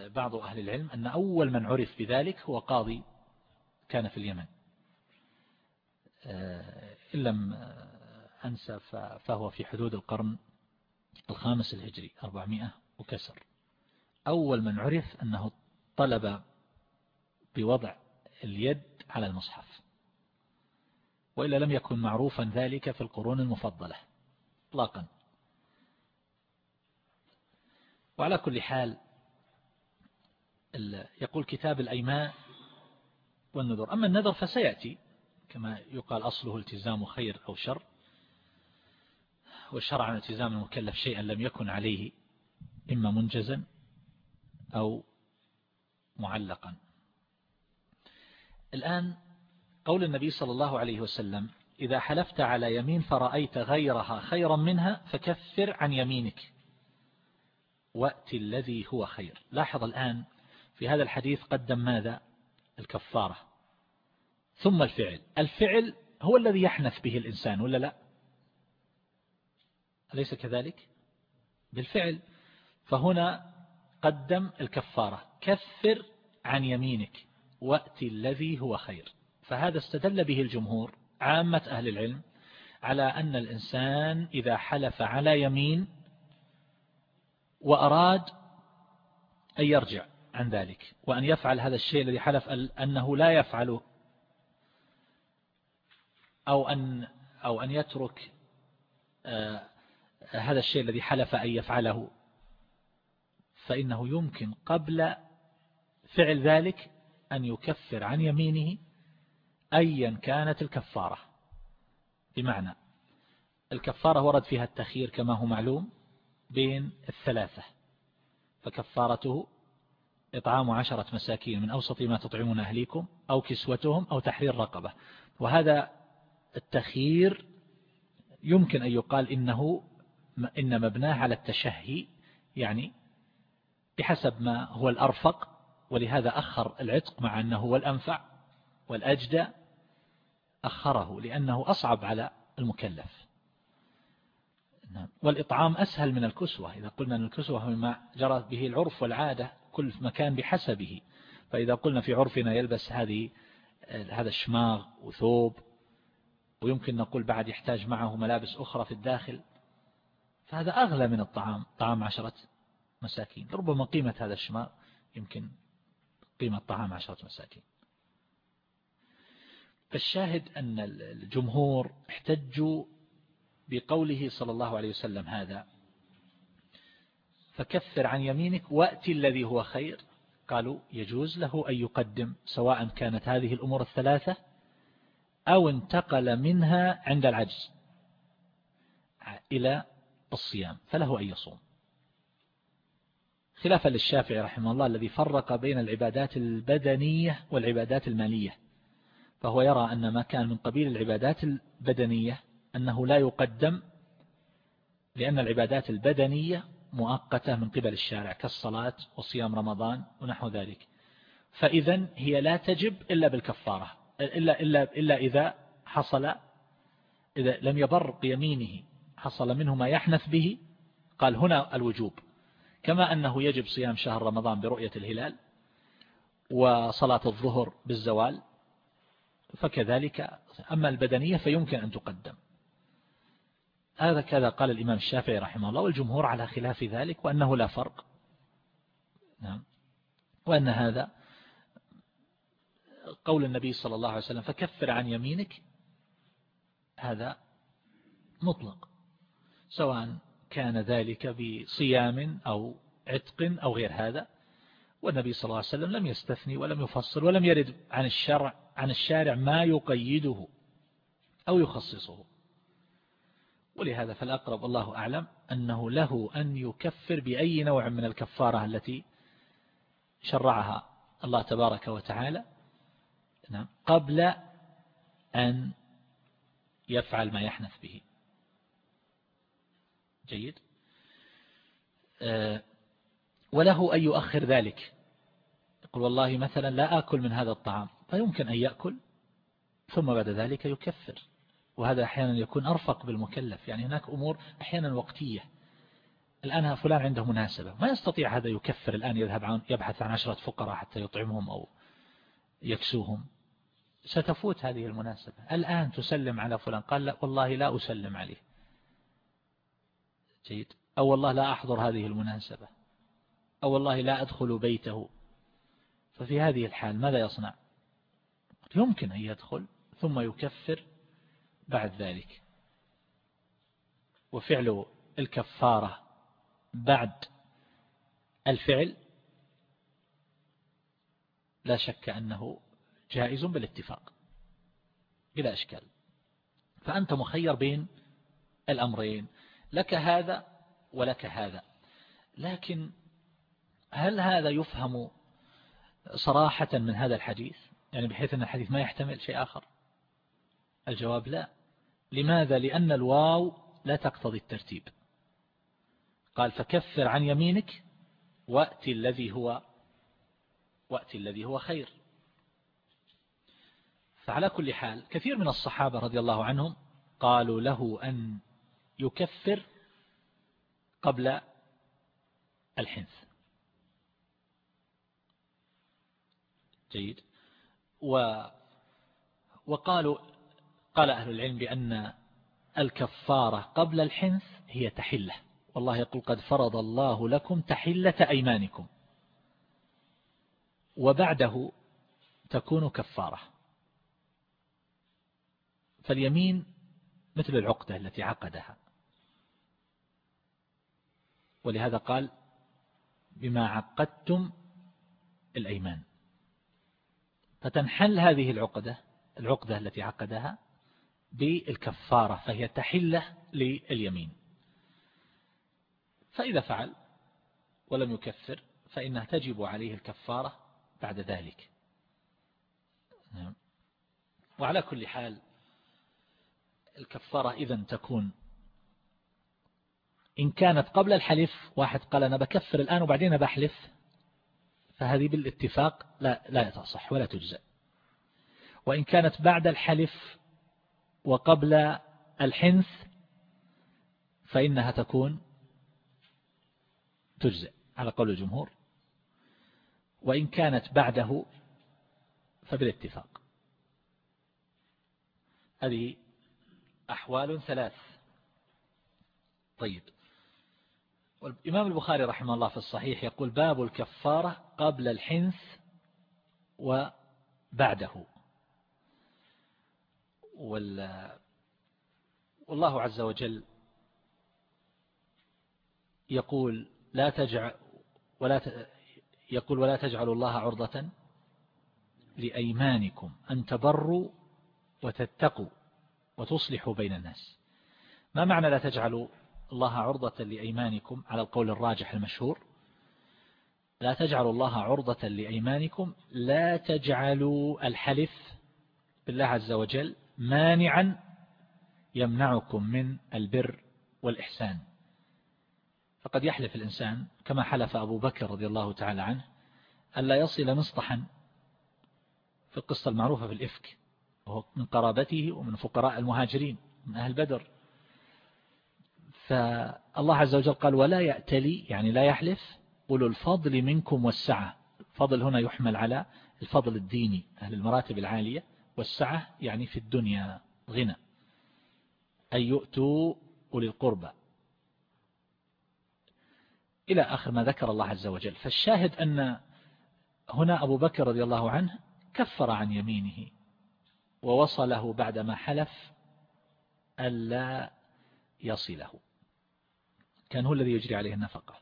بعض أهل العلم أن أول من عرف بذلك هو قاضي كان في اليمن. إن لم أنسى فهو في حدود القرن الخامس الهجري 400 وكسر. أول من عرف أنه طلب بوضع اليد على المصحف. وإلا لم يكن معروفا ذلك في القرون المفضلة اطلاقا. وعلى كل حال يقول كتاب الأيمان والنذر. أما النذر فسيأتي كما يقال أصله التزام خير أو شر والشرع عن التزام المكلف شيئا لم يكن عليه إما منجزا أو معلقا. الآن قول النبي صلى الله عليه وسلم إذا حلفت على يمين فرأيت غيرها خيرا منها فكفر عن يمينك. وأت الذي هو خير. لاحظ الآن في هذا الحديث قدم ماذا؟ الكفارة. ثم الفعل. الفعل هو الذي يحنث به الإنسان ولا لا؟ أليس كذلك؟ بالفعل. فهنا قدم الكفارة. كفر عن يمينك وأت الذي هو خير. فهذا استدل به الجمهور عامة أهل العلم على أن الإنسان إذا حلف على يمين وأراد أن يرجع عن ذلك وأن يفعل هذا الشيء الذي حلف أنه لا يفعله أو أن, أو أن يترك آه، هذا الشيء الذي حلف أن يفعله. فإنه يمكن قبل فعل ذلك أن يكفر عن يمينه أيا كانت الكفارة. بمعنى الكفارة ورد فيها التخيير كما هو معلوم بين الثلاثة. فكفارته إطعام عشرة مساكين من أوسط ما تطعمون أهليكم أو كسوتهم أو تحرير رقبة. وهذا التخيير يمكن أن يقال إنه إن مبناه على التشهي يعني بحسب ما هو الأرفق ولهذا أخر العتق مع أنه هو الأنفع والأجدى أخره لأنه أصعب على المكلف. نعم. والإطعام أسهل من الكسوة. إذا قلنا أن الكسوة مما جرت به العرف والعادة كل مكان بحسبه. فإذا قلنا في عرفنا يلبس هذه هذا الشماغ وثوب ويمكن نقول بعد يحتاج معه ملابس أخرى في الداخل فهذا أغلى من الطعام طعام عشرة مساكين. ربما قيمة هذا الشماغ يمكن قيمة طعام عشرة مساكين. فالشاهد أن الجمهور احتجوا بقوله صلى الله عليه وسلم هذا. فكفر عن يمينك وأتي الذي هو خير. قالوا يجوز له أن يقدم سواء كانت هذه الأمور الثلاثة أو انتقل منها عند العجز إلى الصيام فله أن يصوم. خلافا للشافعي رحمه الله الذي فرق بين العبادات البدنية والعبادات المالية. فهو يرى أن ما كان من قبيل العبادات البدنية أنه لا يقدم لأن العبادات البدنية مؤقتة من قبل الشارع كالصلاة وصيام رمضان ونحو ذلك. فإذا هي لا تجب إلا بالكفارة إلا, إلا, إلا إذا حصل إذا لم يبر بيمينه حصل منه ما يحنث به قال هنا الوجوب. كما أنه يجب صيام شهر رمضان برؤية الهلال وصلاة الظهر بالزوال فكذلك أما البدنية فيمكن أن تقدم. هذا كذا قال الإمام الشافعي رحمه الله والجمهور على خلاف ذلك وأنه لا فرق. نعم. وأن هذا قول النبي صلى الله عليه وسلم فكفر عن يمينك هذا مطلق سواء كان ذلك بصيام أو عتق أو غير هذا. والنبي صلى الله عليه وسلم لم يستثني ولم يفصل ولم يرد عن الشرع عن الشارع ما يقيده أو يخصصه. ولهذا فالأقرب الله أعلم أنه له أن يكفر بأي نوع من الكفارة التي شرعها الله تبارك وتعالى نعم قبل أن يفعل ما يحنث به. جيد. آه، وله أن يؤخر ذلك. يقول والله مثلا لا آكل من هذا الطعام. فيمكن أن يأكل ثم بعد ذلك يكفر. وهذا أحيانا يكون أرفق بالمكلف يعني هناك أمور أحيانا وقتية. الآن فلان عنده مناسبة ما يستطيع هذا يكفر الآن يذهب عن يبحث عن عشرة فقراء حتى يطعمهم أو يكسوهم. ستفوت هذه المناسبة. الآن تسلم على فلان قال لا والله لا أسلم عليه. جيد. أو والله لا أحضر هذه المناسبة. أو والله لا أدخل بيته. ففي هذه الحال ماذا يصنع؟ يمكن أن يدخل ثم يكفر بعد ذلك. وفعل الكفارة بعد الفعل لا شك أنه جائز بالاتفاق بلا أشكال. فأنت مخير بين الأمرين لك هذا ولك هذا. لكن هل هذا يفهم صراحة من هذا الحديث؟ يعني بحيث أن الحديث ما يحتمل شيء آخر. الجواب لا. لماذا؟ لأن الواو لا تقتضي الترتيب. قال فكفر عن يمينك وأتي الذي هو وأتي الذي هو خير. فعلى كل حال كثير من الصحابة رضي الله عنهم قالوا له أن يكفر قبل الحنث. جيد. و وقالوا قال أهل العلم بأن الكفارة قبل الحنث هي تحلة. والله يقول قد فرض الله لكم تحلة أيمانكم. وبعده تكون كفارة. فاليمين مثل العقدة التي عقدها. ولهذا قال بما عقدتم الأيمان. فتنحل هذه العقدة العقدة التي عقدها بالكفارة فهي تحلة لليمين. فإذا فعل ولم يكفر فإنها تجب عليه الكفارة بعد ذلك. نعم. وعلى كل حال الكفارة إذا تكون إن كانت قبل الحلف واحد قال أنا بكفر الآن وبعدين بحلف. فهذه بالاتفاق لا, لا تصح ولا تجزأ. وإن كانت بعد الحلف وقبل الحنث فإنها تكون تجزئ على قول الجمهور. وإن كانت بعده فبالاتفاق. هذه أحوال ثلاث. طيب. والإمام البخاري رحمه الله في الصحيح يقول باب الكفارة قبل الحنث وبعده. والله عز وجل يقول لا تجعل ولا يقول ولا تجعلوا الله عرضة لأيمانكم أن تبروا وتتقوا وتصلحوا بين الناس. ما معنى لا تجعلوا الله عرضة لأيمانكم على القول الراجح المشهور؟ لا تجعلوا الله عرضة لأيمانكم لا تجعلوا الحلف بالله عز وجل مانعا يمنعكم من البر والإحسان. فقد يحلف الإنسان كما حلف أبو بكر رضي الله تعالى عنه ألا يصل مصطحا في القصة المعروفة في الإفك وهو من قرابته ومن فقراء المهاجرين من أهل بدر. فالله عز وجل قال ولا يأتلي يعني لا يحلف أولو الفضل منكم والسعة. الفضل هنا يحمل على الفضل الديني أهل المراتب العالية. والسعة يعني في الدنيا غنى. أن يؤتوا أولي القربى. إلى آخر ما ذكر الله عز وجل. فالشاهد أن هنا أبو بكر رضي الله عنه كفر عن يمينه. ووصله بعدما حلف ألا يصله. كان هو الذي يجري عليه النفقة.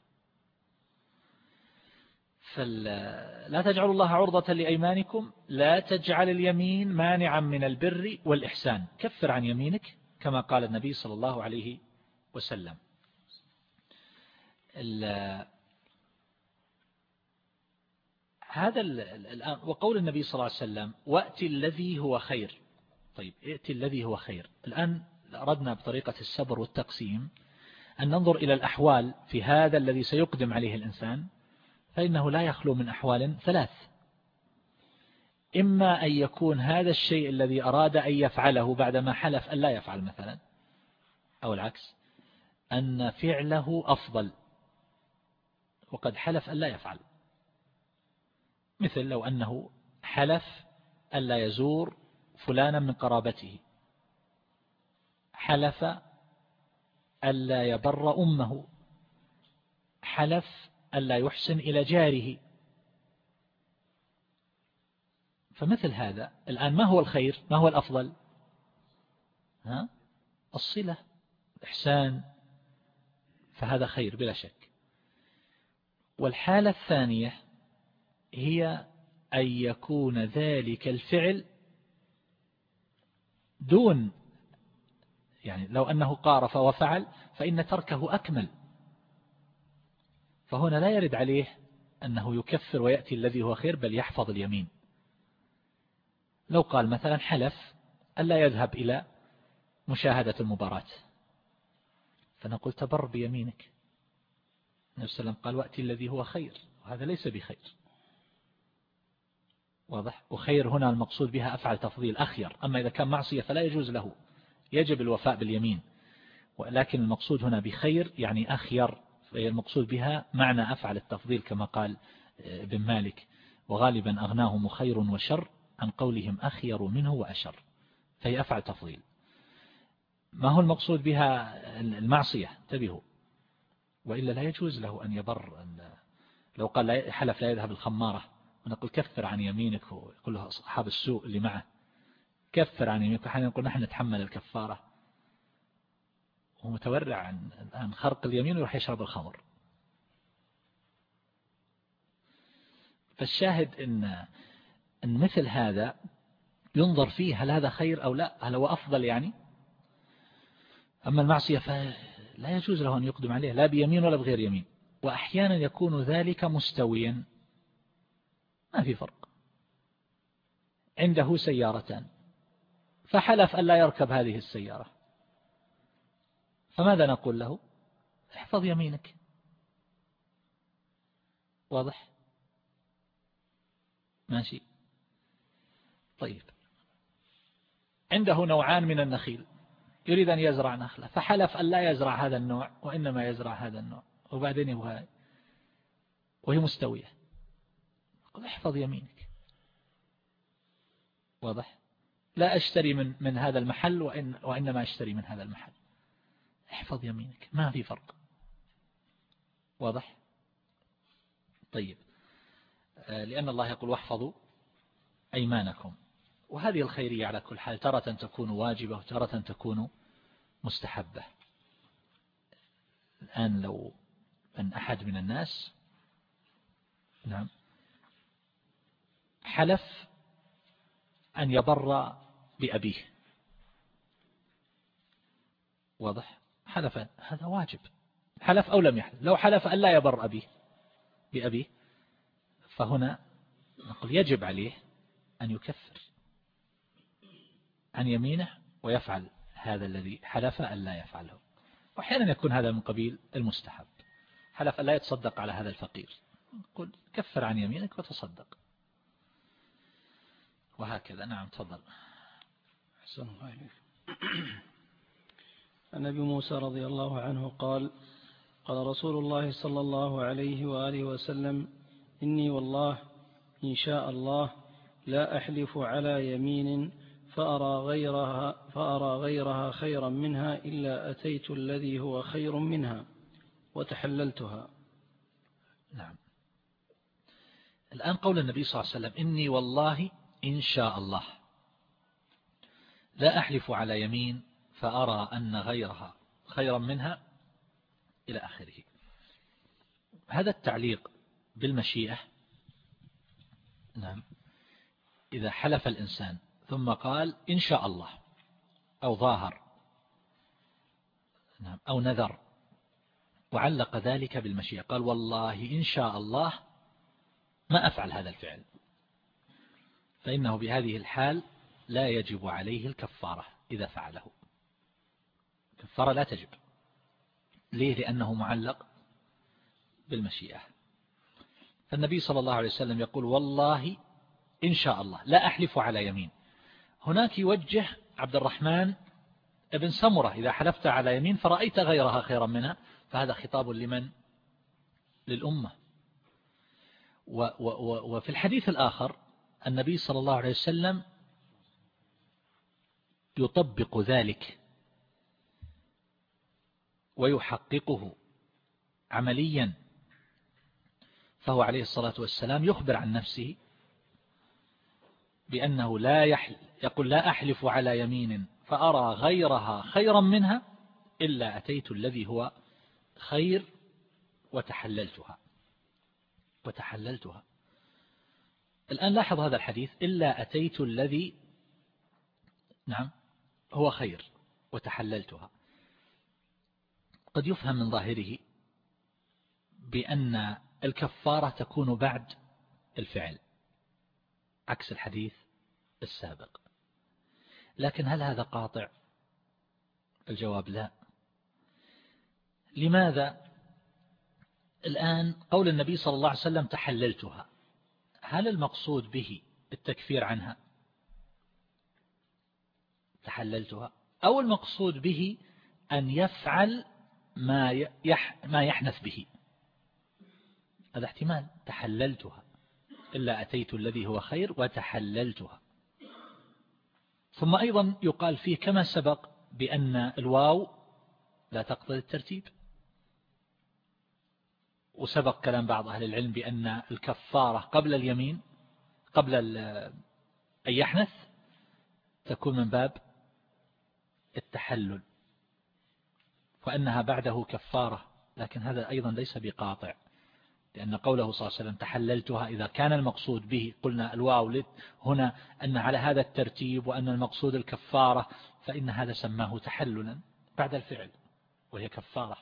فلا تجعلوا الله عرضة لأيمانكم لا تجعل اليمين مانعا من البر والإحسان. كفر عن يمينك كما قال النبي صلى الله عليه وسلم. هذا الآن وقول النبي صلى الله عليه وسلم وأتي الذي هو خير. طيب ائتي الذي هو خير. الآن أردنا بطريقة السبر والتقسيم. أن ننظر إلى الأحوال في هذا الذي سيقدم عليه الإنسان. فإنه لا يخلو من أحوال ثلاث. إما أن يكون هذا الشيء الذي أراد أن يفعله بعدما حلف أن لا يفعل مثلا أو العكس أن فعله أفضل وقد حلف أن لا يفعل. مثل لو أنه حلف أن لا يزور فلانا من قرابته. حلف ألا يبر أمه. حلف ألا يحسن إلى جاره. فمثل هذا. الآن ما هو الخير؟ ما هو الأفضل؟ ها؟ الصلة الإحسان. فهذا خير بلا شك. والحالة الثانية هي أن يكون ذلك الفعل دون يعني لو أنه قارف وفعل فإن تركه أكمل. فهنا لا يرد عليه أنه يكفر ويأتي الذي هو خير بل يحفظ اليمين. لو قال مثلا حلف ألا يذهب إلى مشاهدة المباراة. فنقول تبر بيمينك. النبي صلى الله عليه وسلم قال وأتي الذي هو خير وهذا ليس بخير. واضح؟ وخير هنا المقصود بها أفعل تفضيل أخير أما إذا كان معصية فلا يجوز له. يجب الوفاء باليمين. ولكن المقصود هنا بخير يعني أخير فهي المقصود بها معنى أفعل التفضيل كما قال آه، ابن مالك. وغالبا أغناهم خير وشر عن قولهم أخير منه وأشر. فهي أفعل تفضيل. ما هو المقصود بها؟ المعصية. انتبهوا. وإلا لا يجوز له أن يبر لو قال حلف لا يذهب الخمارة. ونقول كفر عن يمينك ويقول له أصحاب السوء اللي معه. كفر عن يمينك. وحين نقول نحن نتحمل الكفارة. هو متورع عن الآن خرق اليمين ويروح يشرب الخمر. فالشاهد إن, إن مثل هذا ينظر فيه هل هذا خير أو لا هل هو أفضل يعني؟ أما المعصية فلا يجوز له أن يقدم عليه لا بيمين ولا بغير يمين. وأحيانا يكون ذلك مستويا. ما في فرق. عنده سيارتان. فحلف أن لا يركب هذه السيارة. فماذا نقول له؟ احفظ يمينك. واضح؟ ماشي. طيب. عنده نوعان من النخيل. يريد أن يزرع نخلة. فحلف أن لا يزرع هذا النوع وإنما يزرع هذا النوع. وبعدين يبغى وهي مستوية. قل احفظ يمينك. واضح؟ لا أشتري من من هذا المحل وإن وإنما أشتري من هذا المحل. احفظ يمينك. ما في فرق. واضح؟ طيب. آه، لأن الله يقول واحفظوا أيمانكم. وهذه الخيرية على كل حال ترى تكون واجبة وترى تكون مستحبة. الآن لو أن أحد من الناس نعم حلف أن يبر بأبيه. واضح؟ حلف هذا واجب. حلف أو لم يحلف. لو حلف أن لا يبر أبيه بأبيه فهنا نقول يجب عليه أن يكفر. عن يمينه ويفعل هذا الذي حلف أن لا يفعله. وأحيانا يكون هذا من قبيل المستحب. حلف أن لا يتصدق على هذا الفقير. قل كفر عن يمينك وتصدق. وهكذا. نعم تفضل. أحسن الله عليك عن أبي موسى رضي الله عنه قال قال رسول الله صلى الله عليه وآله وسلم إني والله إن شاء الله لا أحلف على يمين فأرى غيرها, فأرى غيرها خيرا منها إلا أتيت الذي هو خير منها وتحللتها. نعم. الآن قول النبي صلى الله عليه وسلم إني والله إن شاء الله لا أحلف على يمين فأرى أن غيرها خيرا منها إلى آخره. هذا التعليق بالمشيئة نعم إذا حلف الإنسان ثم قال إن شاء الله أو ظاهر نعم أو نذر وعلق ذلك بالمشيئة قال والله إن شاء الله ما أفعل هذا الفعل. فإنه بهذه الحال لا يجب عليه الكفارة إذا فعله. كفارة لا تجب. ليه؟ لأنه معلق بالمشيئة. فالنبي صلى الله عليه وسلم يقول والله إن شاء الله لا أحلف على يمين. هناك يوجه عبد الرحمن ابن سمرة إذا حلفت على يمين فرأيت غيرها خيرا منها فهذا خطاب لمن؟ للأمة. وفي الحديث الآخر النبي صلى الله عليه وسلم يطبق ذلك ويحققه عمليا. فهو عليه الصلاة والسلام يخبر عن نفسه بأنه لا يحل يقول لا أحلف على يمين فأرى غيرها خيرا منها إلا أتيت الذي هو خير وتحللتها وتحللتها. الآن لاحظ هذا الحديث إلا أتيت الذي نعم هو خير وتحللتها. قد يفهم من ظاهره بأن الكفارة تكون بعد الفعل عكس الحديث السابق. لكن هل هذا قاطع؟ الجواب لا. لماذا؟ الآن قول النبي صلى الله عليه وسلم تحللتها هل المقصود به التكفير عنها؟ تحللتها. أو المقصود به أن يفعل ما يح ما يحنث به. هذا احتمال. تحللتها. إلا أتيت الذي هو خير وتحللتها. ثم أيضا يقال فيه كما سبق بأن الواو لا تقتضي الترتيب. وسبق كلام بعض أهل العلم بأن الكفارة قبل اليمين قبل أن يحنث تكون من باب التحلل. وأنها بعده كفارة لكن هذا أيضا ليس بقاطع لأن قوله صلى الله عليه وسلم تحللتها إذا كان المقصود به قلنا الواو هنا أن على هذا الترتيب وأن المقصود الكفارة فإن هذا سماه تحللا بعد الفعل وهي كفارة.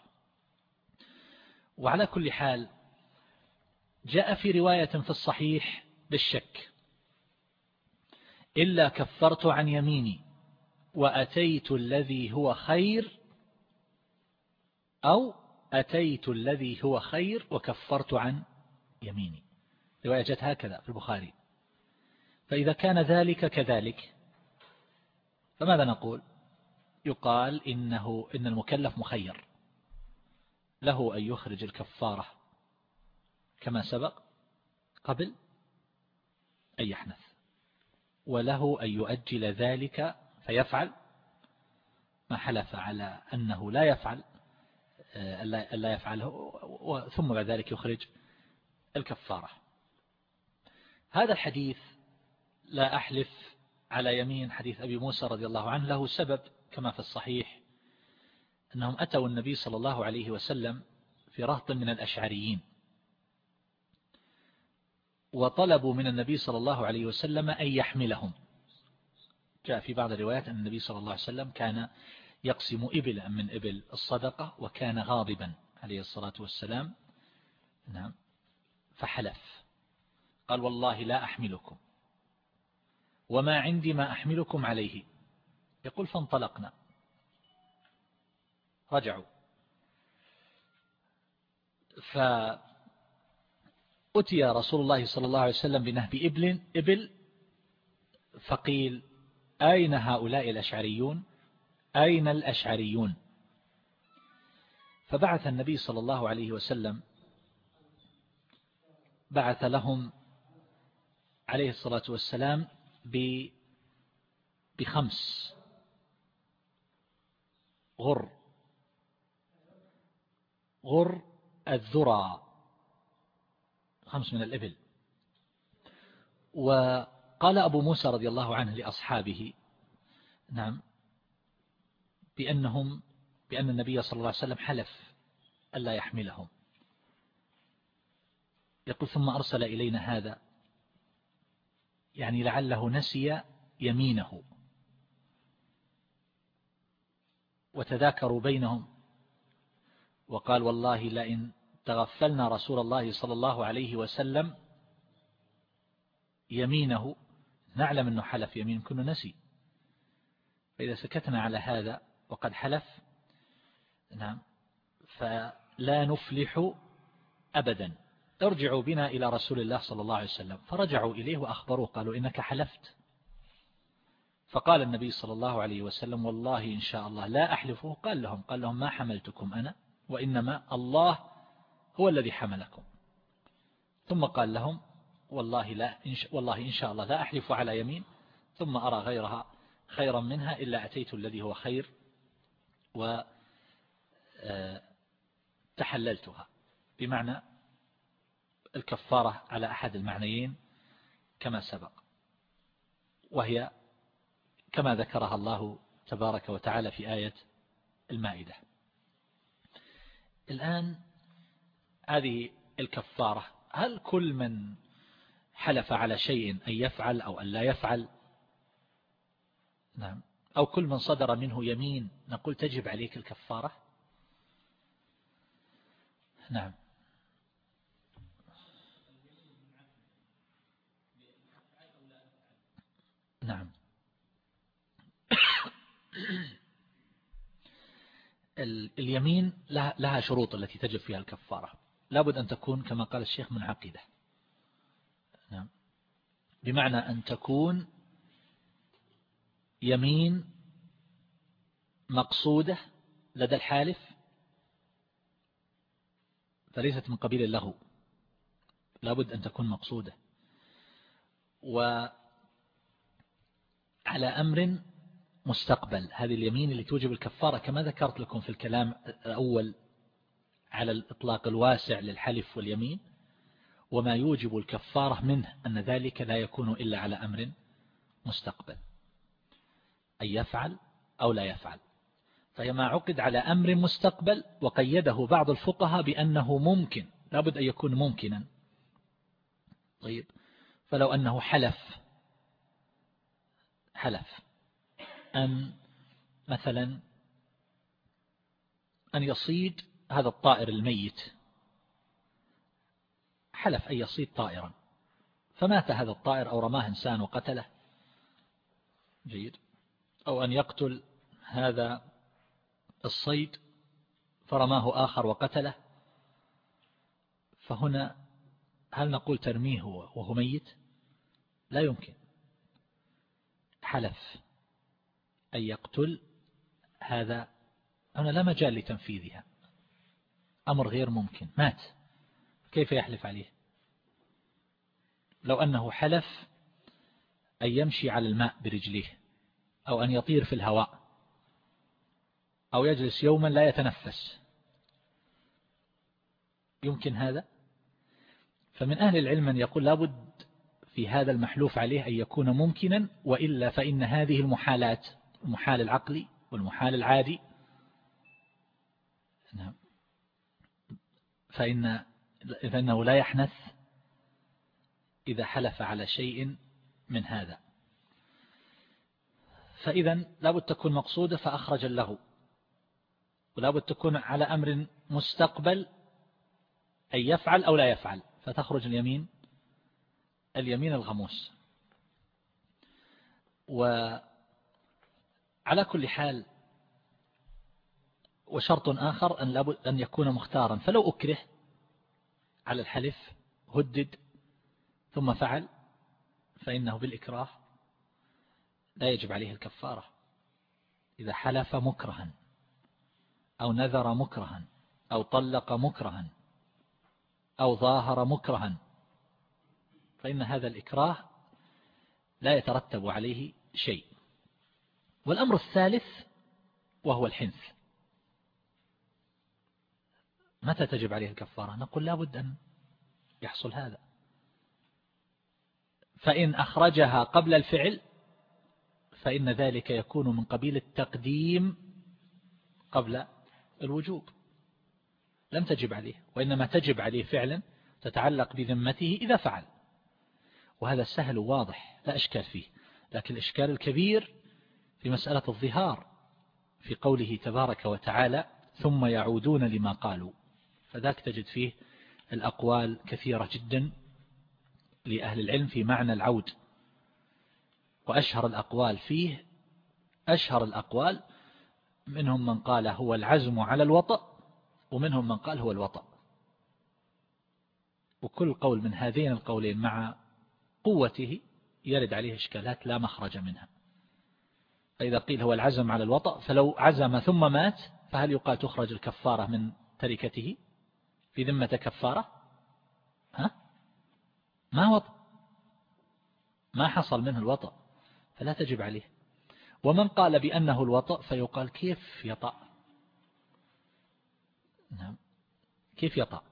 وعلى كل حال جاء في رواية في الصحيح بالشك إلا كفرت عن يميني وأتيت الذي هو خير أو أتيت الذي هو خير وكفرت عن يميني. رواية جت هكذا في البخاري. فإذا كان ذلك كذلك فماذا نقول؟ يقال إنه إن المكلف مخير. له أن يخرج الكفارة كما سبق قبل أن يحنث وله أن يؤجل ذلك فيفعل ما حلف على أنه لا يفعل ألا يفعله ثم بعد ذلك يخرج الكفارة. هذا الحديث لا أحلف على يمين حديث أبي موسى رضي الله عنه له سبب كما في الصحيح أنهم أتوا النبي صلى الله عليه وسلم في رهط من الأشعريين وطلبوا من النبي صلى الله عليه وسلم أن يحملهم. جاء في بعض الروايات أن النبي صلى الله عليه وسلم كان يقسم إبلا من إبل الصدقة وكان غاضبا عليه الصلاة والسلام. نعم. فحلف. قال والله لا أحملكم. وما عندي ما أحملكم عليه. يقول فانطلقنا. رجعوا. فأتي رسول الله صلى الله عليه وسلم بنهب إبل, إبل فقيل أين هؤلاء الأشعريون؟ أين الأشعريون؟ فبعث النبي صلى الله عليه وسلم بعث لهم عليه الصلاة والسلام بخمس غر. غر الذرى خمس من الإبل. وقال أبو موسى رضي الله عنه لأصحابه نعم بأنهم بأن النبي صلى الله عليه وسلم حلف ألا يحملهم. يقول ثم أرسل إلينا هذا. يعني لعله نسي يمينه. وتذاكروا بينهم. وقال والله لئن تغفلنا رسول الله صلى الله عليه وسلم يمينه. نعلم أنه حلف يمين كنا نسي. فإذا سكتنا على هذا وقد حلف. نعم. فلا نفلح أبدا. ارجعوا بنا إلى رسول الله صلى الله عليه وسلم. فرجعوا إليه وأخبروه. قالوا إنك حلفت. فقال النبي صلى الله عليه وسلم والله إن شاء الله لا أحلفه. قال لهم قال لهم ما حملتكم أنا؟ وإنما الله هو الذي حملكم. ثم قال لهم والله لا إن والله إن شاء الله لا أحلف على يمين. ثم أرى غيرها خيرا منها إلا أتيت الذي هو خير. وتحللتها آه، بمعنى الكفارة على أحد المعنيين كما سبق. وهي كما ذكرها الله تبارك وتعالى في آية المائدة. الآن هذه الكفارة هل كل من حلف على شيء أن يفعل أو أن لا يفعل؟ نعم. أو كل من صدر منه يمين. نقول تجب عليك الكفارة. نعم. نعم. اليمين لها شروط التي تجب فيها الكفارة. لابد أن تكون كما قال الشيخ منعقدة. نعم. بمعنى أن تكون يمين مقصودة لدى الحالف فليست من قبيل اللغو لابد أن تكون مقصودة. وعلى أمر مستقبل هذه اليمين اللي توجب الكفارة كما ذكرت لكم في الكلام الأول على الإطلاق الواسع للحلف واليمين وما يوجب الكفارة منه أن ذلك لا يكون إلا على أمر مستقبل. أن يفعل أو لا يفعل. فهي ما عقد على أمر مستقبل وقيده بعض الفقهاء بأنه ممكن لابد أن يكون ممكنا. طيب فلو أنه حلف حلف. أن مثلا أن يصيد هذا الطائر الميت. حلف أن يصيد طائرا. فمات هذا الطائر أو رماه إنسان وقتله. جيد. أو أن يقتل هذا الصيد فرماه آخر وقتله. فهنا هل نقول ترميه وهو ميت؟ لا يمكن. حلف أن يقتل هذا. هنا لا مجال لتنفيذها. أمر غير ممكن. مات. كيف يحلف عليه؟ لو أنه حلف أن يمشي على الماء برجليه. أو أن يطير في الهواء أو يجلس يوما لا يتنفس. يمكن هذا؟ فمن أهل العلم من يقول لابد في هذا المحلوف عليه أن يكون ممكنا وإلا فإن هذه المحالات المحال العقلي والمحال العادي نعم فإن فإنه لا يحنث إذا حلف على شيء من هذا. فإذا لابد تكون مقصودة فأخرج له. ولابد تكون على أمر مستقبل أن يفعل أو لا يفعل. فتخرج اليمين اليمين الغموس. وعلى كل حال وشرط آخر أن, لابد أن يكون مختارا. فلو أكره على الحلف هدد ثم فعل فإنه بالإكراه لا يجب عليه الكفارة. إذا حلف مكرها أو نذر مكرها أو طلق مكرها أو ظاهر مكرها فإن هذا الإكراه لا يترتب عليه شيء. والأمر الثالث وهو الحنث. متى تجب عليه الكفارة؟ نقول لابد أن يحصل هذا. فإن أخرجها قبل الفعل فإن ذلك يكون من قبيل التقديم قبل الوجوب. لم تجب عليه وإنما تجب عليه فعلا تتعلق بذمته إذا فعل. وهذا سهل وواضح لا أشكال فيه. لكن الإشكال الكبير في مسألة الظهار في قوله تبارك وتعالى ثم يعودون لما قالوا فذاك تجد فيه الأقوال كثيرة جدا لأهل العلم في معنى العود. وأشهر الأقوال فيه أشهر الأقوال منهم من قال هو العزم على الوطأ ومنهم من قال هو الوطأ. وكل قول من هذين القولين مع قوته يرد عليه إشكالات لا مخرج منها. فإذا قيل هو العزم على الوطأ فلو عزم ثم مات فهل يقال تخرج الكفارة من تركته؟ في ذمة كفارة؟ ها؟ ما وطأ. ما حصل منه الوطأ. فلا تجب عليه. ومن قال بأنه الوطأ فيقال كيف يطأ؟ نعم. كيف يطأ؟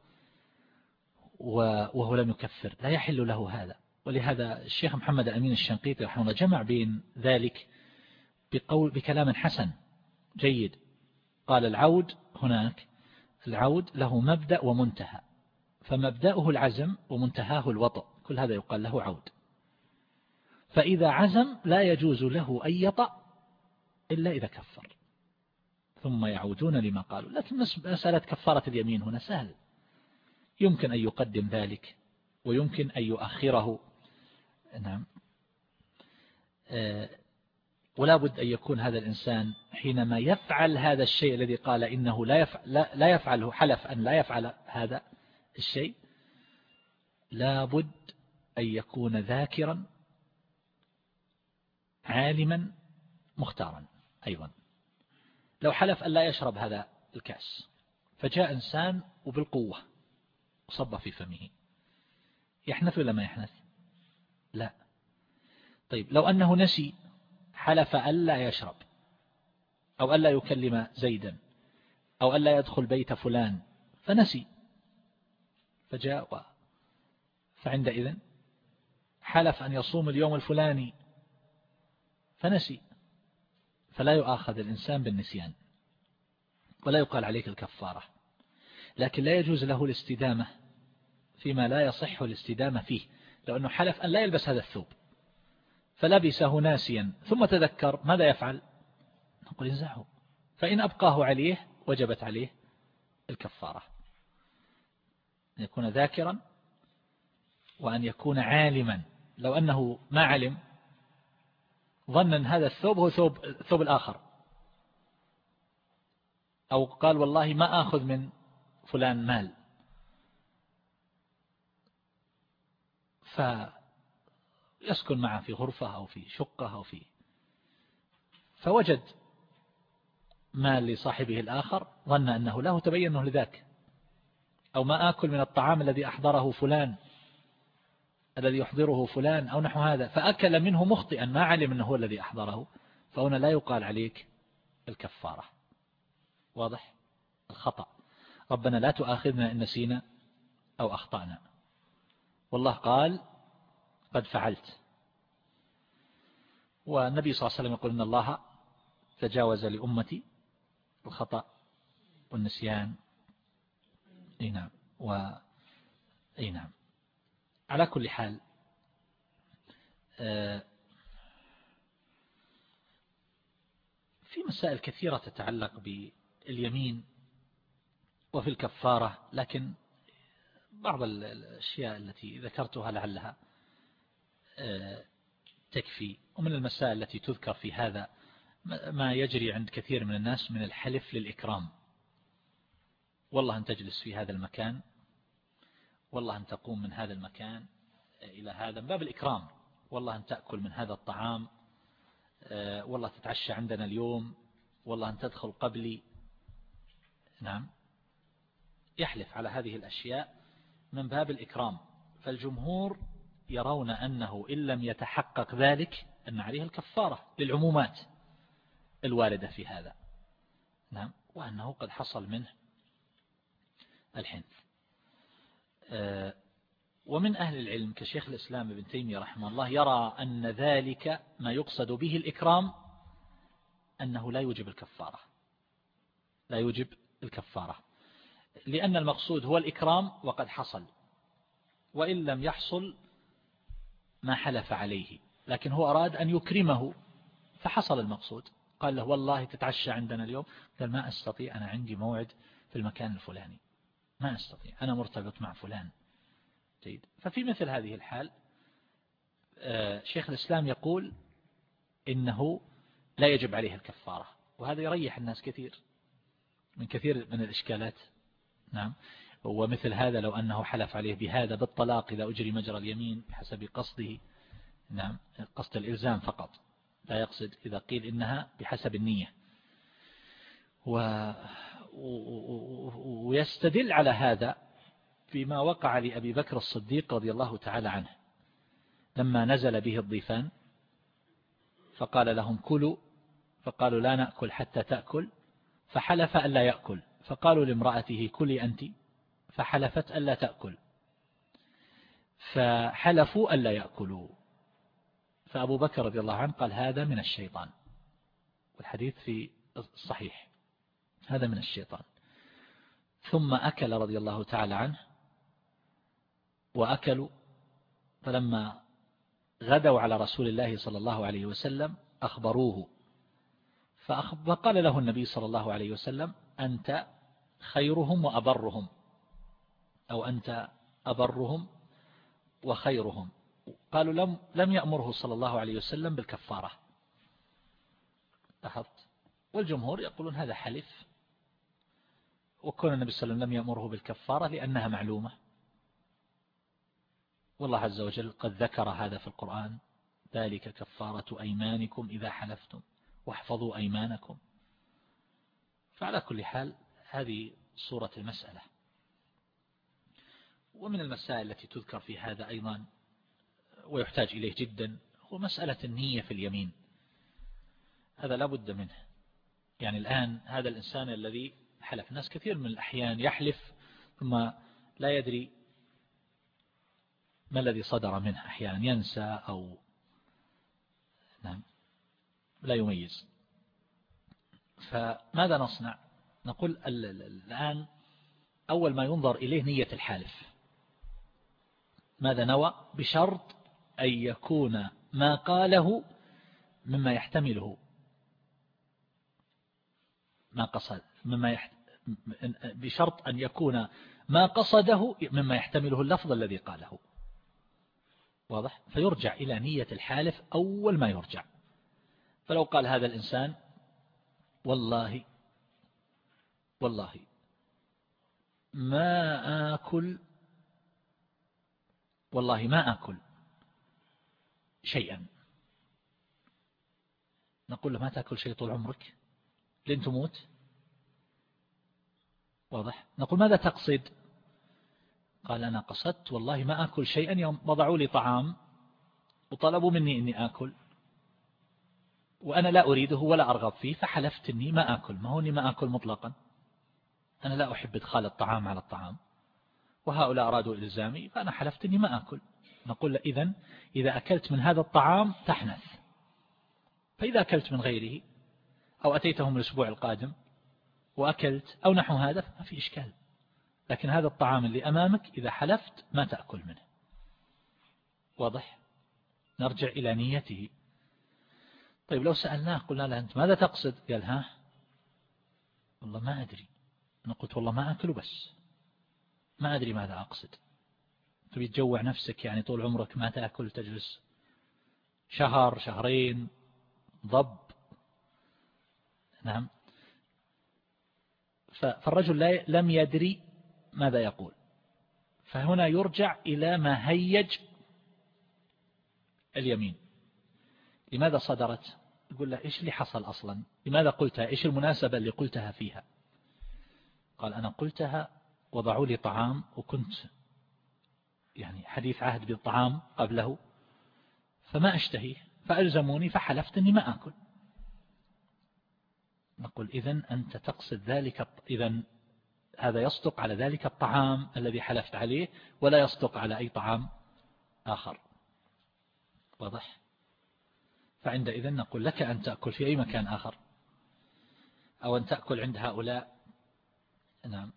وهو لم يكفر. لا يحل له هذا. ولهذا الشيخ محمد أمين الشنقيطي رحمه الله جمع بين ذلك بقول بكلام حسن جيد. قال العود هناك. العود له مبدأ ومنتهى. فمبدأه العزم ومنتهاه الوطأ. كل هذا يقال له عود. فإذا عزم لا يجوز له أن يطأ إلا إذا كفر. ثم يعودون لما قالوا لكن مسألة كفارة اليمين هنا سهل. يمكن أن يقدم ذلك ويمكن أن يؤخره. نعم. آه، ولا بد أن يكون هذا الإنسان حينما يفعل هذا الشيء الذي قال إنه لا يفعل لا يفعله حلف أن لا يفعل هذا الشيء لا بد أن يكون ذاكرا عالما مختارا أيضا. لو حلف أن لا يشرب هذا الكأس فجاء إنسان وبالقوة وصب في فمه. يحنث ولا ما يحنث؟ لا. طيب لو أنه نسي حلف ألا يشرب أو ألا يكلم زيدا أو ألا يدخل بيت فلان فنسي. فجاء فعندئذ حلف أن يصوم اليوم الفلاني فنسي. فلا يؤاخذ الإنسان بالنسيان. ولا يقال عليك الكفارة. لكن لا يجوز له الاستدامة فيما لا يصح الاستدامة فيه. لو أنه حلف أن لا يلبس هذا الثوب. فلبسه ناسيا. ثم تذكر ماذا يفعل؟ نقول انزعه. فإن أبقاه عليه وجبت عليه الكفارة. أن يكون ذاكرا وأن يكون عالما. لو أنه ما علم ظن أن هذا الثوب هو ثوب, ثوب الآخر. أو قال والله ما آخذ من فلان مال. فيسكن معه في غرفة أو في شقة أو في فوجد مال لصاحبه الآخر ظن أنه له تبين أنه لذاك. أو ما آكل من الطعام الذي أحضره فلان. الذي يحضره فلان أو نحو هذا فأكل منه مخطئا ما علم أنه هو الذي أحضره فهنا لا يقال عليك الكفارة. واضح؟ الخطأ. ربنا لا تؤاخذنا إن نسينا أو أخطأنا. والله قال قد فعلت. والنبي صلى الله عليه وسلم يقول إن الله تجاوز لأمتي الخطأ والنسيان. إي نعم. و نعم. على كل حال آه، في مسائل كثيرة تتعلق باليمين وفي الكفارة لكن بعض الأشياء التي ذكرتها لعلها آه، تكفي. ومن المسائل التي تذكر في هذا ما يجري عند كثير من الناس من الحلف للإكرام. والله أن تجلس في هذا المكان والله أن تقوم من هذا المكان إلى هذا باب الإكرام. والله أن تأكل من هذا الطعام. آه، والله تتعشى عندنا اليوم. والله أن تدخل قبلي. نعم. يحلف على هذه الأشياء من باب الإكرام. فالجمهور يرون أنه إن لم يتحقق ذلك أن عليه الكفارة للعمومات الواردة في هذا. نعم. وأنه قد حصل منه الحنث ومن أهل العلم كشيخ الإسلام ابن تيمية رحمه الله يرى أن ذلك ما يقصد به الإكرام أنه لا يوجب الكفارة. لا يوجب الكفارة. لأن المقصود هو الإكرام وقد حصل وإن لم يحصل ما حلف عليه. لكن هو أراد أن يكرمه فحصل المقصود. قال له والله تتعشى عندنا اليوم. قال ما أستطيع أنا عندي موعد في المكان الفلاني. ما أستطيع أنا مرتبط مع فلان. جيد. ففي مثل هذه الحال آه، شيخ الإسلام يقول إنه لا يجب عليه الكفارة وهذا يريح الناس كثير من كثير من الإشكالات. نعم. ومثل هذا لو أنه حلف عليه بهذا بالطلاق إذا أجري مجرى اليمين بحسب قصده. نعم. قصد الإلزام فقط. لا يقصد إذا قيل إنها بحسب النية. ويستدل على هذا بما وقع لأبي بكر الصديق رضي الله تعالى عنه. لما نزل به الضيفان فقال لهم كلوا فقالوا لا نأكل حتى تأكل فحلف ألا يأكل. فقالوا لامرأته كلي أنت فحلفت ألا تأكل. فحلفوا ألا يأكلوا. فأبو بكر رضي الله عنه قال هذا من الشيطان. والحديث في الصحيح. هذا من الشيطان. ثم أكل رضي الله تعالى عنه وأكلوا فلما غدوا على رسول الله صلى الله عليه وسلم أخبروه. فقال له النبي صلى الله عليه وسلم أنت خيرهم وأبرهم أو أنت أبرهم وخيرهم. قالوا لم لم يأمره صلى الله عليه وسلم بالكفارة. لاحظت؟ والجمهور يقولون هذا حلف. وكون النبي صلى الله عليه وسلم لم يأمره بالكفارة لأنها معلومة. والله عز وجل قد ذكر هذا في القرآن. ذلك كفارة أيمانكم إذا حلفتم. واحفظوا أيمانكم. فعلى كل حال هذه صورة المسألة. ومن المسائل التي تذكر في هذا أيضا ويحتاج إليه جدا هو مسألة النية في اليمين. هذا لا بد منه. يعني الآن هذا الإنسان الذي حلف. الناس كثير من الأحيان يحلف ثم لا يدري ما الذي صدر منه. أحيانا ينسى أو نعم لا يميز. فماذا نصنع؟ نقول الآن أول ما ينظر إليه نية الحالف ماذا نوى؟ بشرط أن يكون ما قاله مما يحتمله. ما قصد مما. بشرط أن يكون ما قصده مما يحتمله اللفظ الذي قاله. واضح؟ فيرجع إلى نية الحالف أول ما يرجع. فلو قال هذا الإنسان والله والله ما آكل؟ والله ما آكل شيئا. نقول له ما تأكل شيء طول عمرك؟ لين تموت؟ واضح؟ نقول ماذا تقصد؟ قال أنا قصدت والله ما أكل شيئا يوم وضعوا لي طعام وطلبوا مني أني آكل وأنا لا أريده ولا أرغب فيه فحلفت أني ما أكل. ما هو أني ما أكل مطلقا؟ أنا لا أحب إدخال الطعام على الطعام وهؤلاء أرادوا إلزامي فأنا حلفت أني ما أكل. نقول إذن إذا أكلت من هذا الطعام تحنث. فإذا أكلت من غيره أو أتيتهم الأسبوع القادم وأكلت أو نحو هذا ما في إشكال. لكن هذا الطعام اللي أمامك إذا حلفت ما تأكل منه. واضح؟ نرجع إلى نيته. طيب لو سألناه قلنا له أنت ماذا تقصد؟ قال ها والله ما أدري. أنا قلت والله ما أكل بس ما أدري ماذا أقصد. تبي تجوع نفسك يعني طول عمرك ما تأكل تجلس شهر شهرين ضب. نعم. فالرجل لم يدري ماذا يقول. فهنا يرجع إلى ما هيج اليمين. لماذا صدرت؟ يقول له إيش اللي حصل أصلا؟ لماذا قلتها؟ إيش المناسبة اللي قلتها فيها؟ قال أنا قلتها وضعوا لي طعام وكنت يعني حديث عهد بالطعام قبله فما أشتهيه فألزموني فحلفت أني ما أكل. نقول إذن أنت تقصد ذلك إذن هذا يصدق على ذلك الطعام الذي حلفت عليه ولا يصدق على أي طعام آخر. واضح؟ فعندئذ نقول لك أن تأكل في أي مكان آخر. أو أن تأكل عند هؤلاء. نعم.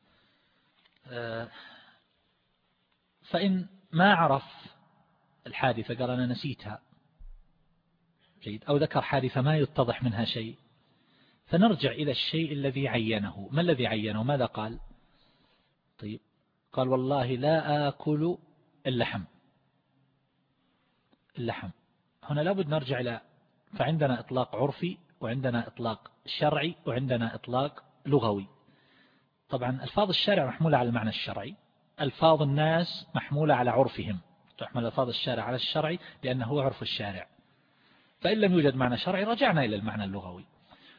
آه، فإن ما عرف الحادثة قال أنا نسيتها. جيد. أو ذكر حادثة ما يتضح منها شيء. فنرجع إلى الشيء الذي عينه. ما الذي عينه؟ ماذا قال؟ طيب قال والله لا آكل اللحم. اللحم. هنا لابد نرجع إلى فعندنا إطلاق عرفي وعندنا إطلاق شرعي وعندنا إطلاق لغوي. طبعا ألفاظ الشارع محمولة على المعنى الشرعي ألفاظ الناس محمولة على عرفهم. تحمل ألفاظ الشارع على الشرعي لأنه عرف الشارع. فإن لم يوجد معنى شرعي رجعنا إلى المعنى اللغوي.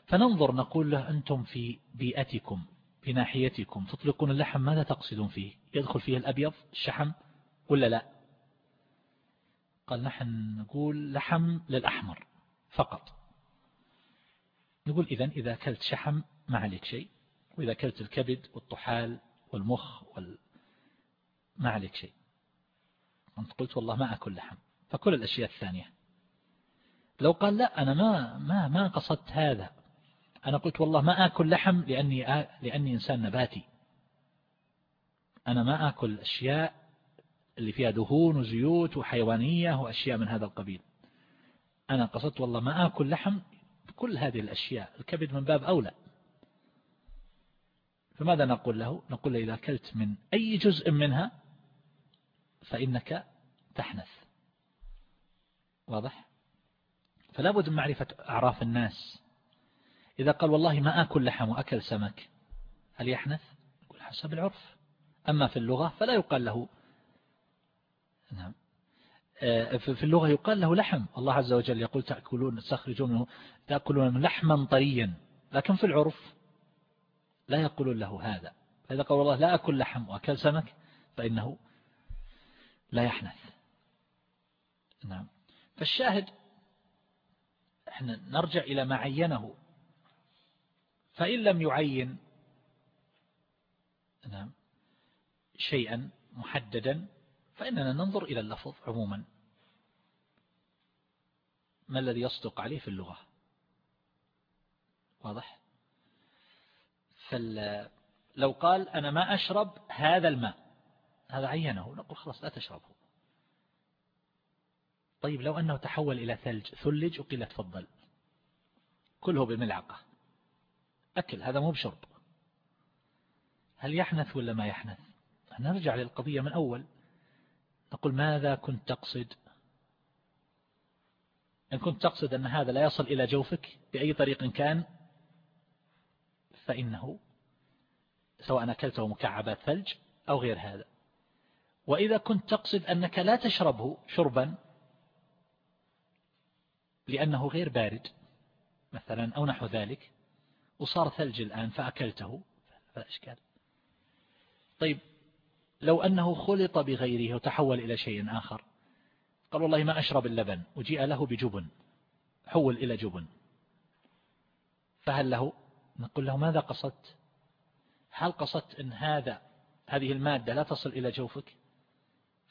فننظر نقول له أنتم في بيئتكم في ناحيتكم تطلقون اللحم ماذا تقصدون فيه؟ يدخل فيه الأبيض الشحم ولا لا؟ قال نحن نقول لحم للأحمر فقط. نقول إذا إذا أكلت شحم ما عليك شيء وإذا أكلت الكبد والطحال والمخ وال... ما عليك شيء. أنت قلت والله ما أكل لحم. فكل الأشياء الثانية. لو قال لا أنا ما ما ما قصدت هذا. أنا قلت والله ما أكل لحم لأني لأني إنسان نباتي. أنا ما أكل أشياء اللي فيها دهون وزيوت وحيوانية وأشياء من هذا القبيل. أنا قصدت والله ما أكل لحم كل هذه الأشياء. الكبد من باب أولى. فماذا نقول له؟ نقول له إذا أكلت من أي جزء منها فإنك تحنث. واضح؟ فلا بد من معرفة أعراف الناس. إذا قال والله ما أكل لحم وأكل سمك هل يحنث؟ يقول حسب العرف. أما في اللغة فلا يقال له نعم. آه، في اللغة يقال له لحم. الله عز وجل يقول تأكلون تستخرجون منه تأكلون لحما طريا. لكن في العرف لا يقولون له هذا. فإذا قال الله لا أكل لحم وأكل سمك فإنه لا يحنث. نعم. فالشاهد إحنا نرجع إلى ما عينه. فإن لم يعين نعم شيئا محددا فإننا ننظر إلى اللفظ عموما. ما الذي يصدق عليه في اللغة؟ واضح؟ فلو قال أنا ما أشرب هذا الماء هذا عينه نقول خلاص لا تشربه. طيب لو أنه تحول إلى ثلج ثلج وقيل تفضل. كله بالملعقة أكل هذا مو بشرب. هل يحنث ولا ما يحنث؟ نرجع للقضية من أول. نقول ماذا كنت تقصد؟ إن كنت تقصد أن هذا لا يصل إلى جوفك بأي طريق كان فإنه سواء أكلته مكعبات ثلج أو غير هذا. وإذا كنت تقصد أنك لا تشربه شربا لأنه غير بارد مثلا أو نحو ذلك وصار ثلج الآن فأكلته. فلا إشكال طيب لو أنه خلط بغيره وتحول إلى شيء آخر قال والله ما أشرب اللبن وجيء له بجبن حول إلى جبن. فهل له؟ نقول له ماذا قصدت؟ هل قصدت أن هذا هذه المادة لا تصل إلى جوفك؟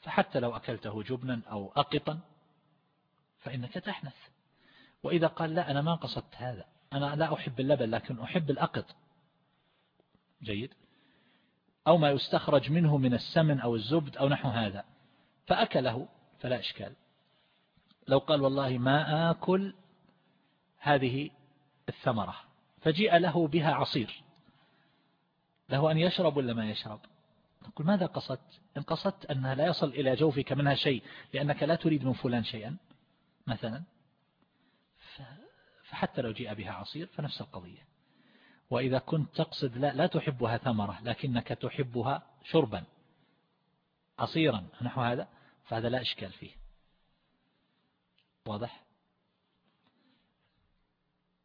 فحتى لو أكلته جبنا أو أقطا فإنك تحنث. وإذا قال لا أنا ما قصدت هذا. أنا لا أحب اللبن لكن أحب الأقط. جيد. أو ما يستخرج منه من السمن أو الزبد أو نحو هذا. فأكله فلا إشكال. لو قال والله ما آكل هذه الثمرة فجيء له بها عصير. له أن يشرب ولا ما يشرب؟ نقول ماذا قصدت؟ إن قصدت أنها لا يصل إلى جوفك منها شيء لأنك لا تريد من فلان شيئا مثلا. فحتى لو جيء بها عصير فنفس القضية. وإذا كنت تقصد لا, لا تحبها ثمرة لكنك تحبها شربا عصيرا نحو هذا فهذا لا إشكال فيه. واضح؟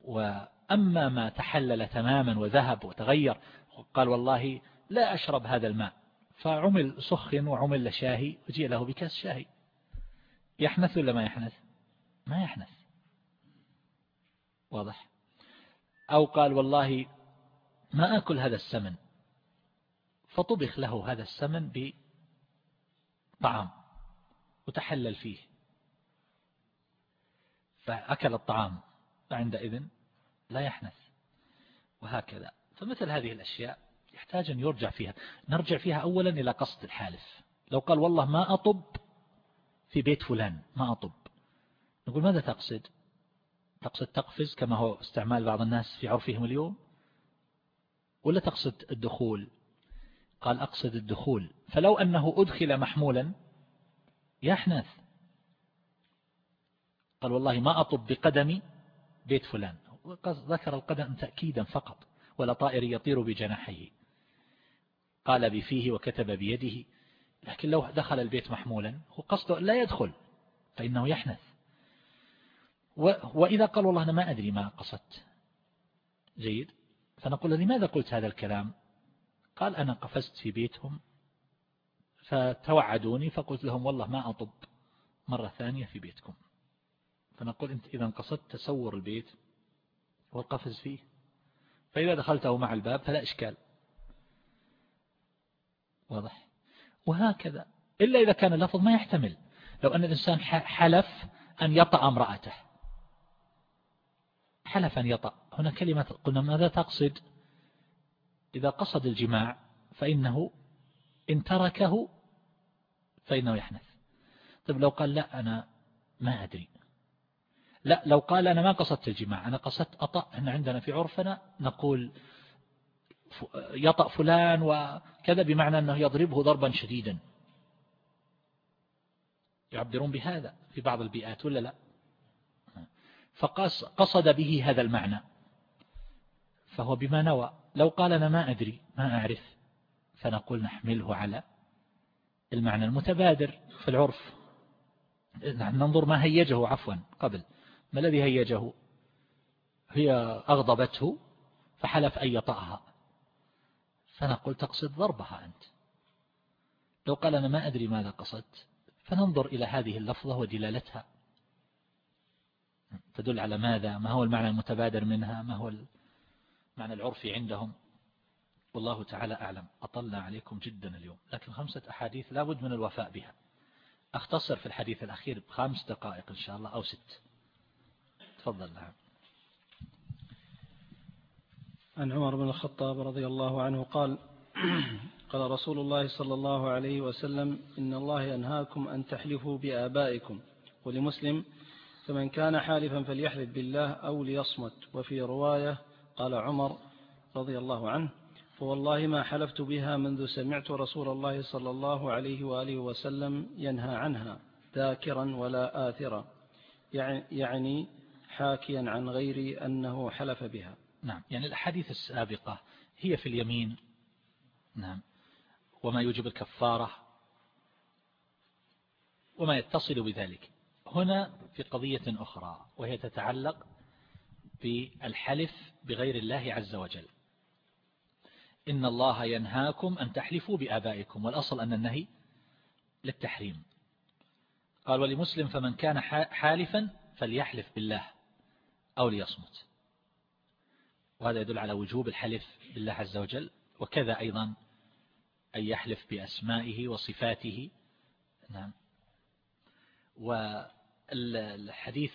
وأما ما تحلل تماما وذهب وتغير قال والله لا أشرب هذا الماء. فعمل سخن وعمل شاهي وجيء له بكاس شاهي. يحنث ولا ما يحنث؟ ما يحنث. واضح. أو قال والله ما أكل هذا السمن. فطبخ له هذا السمن بطعام. وتحلل فيه. فأكل الطعام فعندئذ لا يحنث. وهكذا. فمثل هذه الأشياء يحتاج أن يرجع فيها. نرجع فيها أولا إلى قصد الحالف. لو قال والله ما أطب في بيت فلان ما أطب. نقول ماذا تقصد؟ تقصد تقفز كما هو استعمال بعض الناس في عرفهم اليوم؟ ولا تقصد الدخول؟ قال أقصد الدخول. فلو أنه أدخل محمولا يحنث قال والله ما أطب بقدمي بيت فلان. ذكر القدم تأكيدا فقط ولا طائر يطير بجناحيه. قال بفيه وكتب بيده لكن لو دخل البيت محمولا هو قصده لا يدخل فإنه يحنث. وإذا قال والله أنا ما أدري ما قصدت. جيد. فنقول لماذا قلت هذا الكلام؟ قال أنا قفزت في بيتهم فتوعدوني فقلت لهم والله ما أطب. مرة ثانية في بيتكم. فنقول أنت إذا قصدت تصور البيت والقفز فيه. فإذا دخلته مع الباب فلا إشكال. واضح؟ وهكذا. إلا إذا كان اللفظ ما يحتمل. لو أن الإنسان حلف أن يطأ امرأته. حلف أن يطأ. هنا كلمة قلنا ماذا تقصد؟ إذا قصد الجماع فإنه إن تركه فإنه يحنث. طيب لو قال لا أنا ما أدري. لا لو قال أنا ما قصدت الجماع أنا قصدت أطأ. إحنا عندنا في عرفنا نقول يطأ فلان وكذا بمعنى أنه يضربه ضربا شديدا. يعبرون بهذا في بعض البيئات ولا لا؟ فقصد به هذا المعنى. فهو بما نوى. لو قال أنا ما أدري ما أعرف فنقول نحمله على المعنى المتبادر في العرف. نحن ننظر ما هيجه عفوا قبل. ما الذي هيجه؟ هي أغضبته فحلف أن يطأها. فنقول تقصد ضربها أنت. لو قال أنا ما أدري ماذا قصدت فننظر إلى هذه اللفظة ودلالتها. تدل على ماذا؟ ما هو المعنى المتبادر منها؟ ما هو المعنى العرفي عندهم؟ والله تعالى أعلم. أطلنا عليكم جدا اليوم. لكن خمسة أحاديث لابد من الوفاء بها. أختصر في الحديث الأخير بخمس دقائق إن شاء الله أو ست. تفضل نعم. عن عمر بن الخطاب رضي الله عنه قال قال رسول الله صلى الله عليه وسلم إن الله ينهاكم أن تحلفوا بآبائكم ولمسلم فمن كان حالفا فليحلف بالله أو ليصمت. وفي رواية قال عمر رضي الله عنه فوالله ما حلفت بها منذ سمعت رسول الله صلى الله عليه وآله وسلم ينهى عنها ذاكرا ولا آثرا يعني حاكيا عن غيري أنه حلف بها. نعم يعني الأحاديث السابقة هي في اليمين. نعم. وما يوجب الكفارة وما يتصل بذلك هنا في قضية أخرى وهي تتعلق بالحلف بغير الله عز وجل. إن الله ينهاكم أن تحلفوا بآبائكم والأصل أن النهي للتحريم. قال ولمسلم فمن كان حالفا فليحلف بالله أو ليصمت. وهذا يدل على وجوب الحلف بالله عز وجل وكذا أيضا أن يحلف بأسمائه وصفاته. نعم. والحديث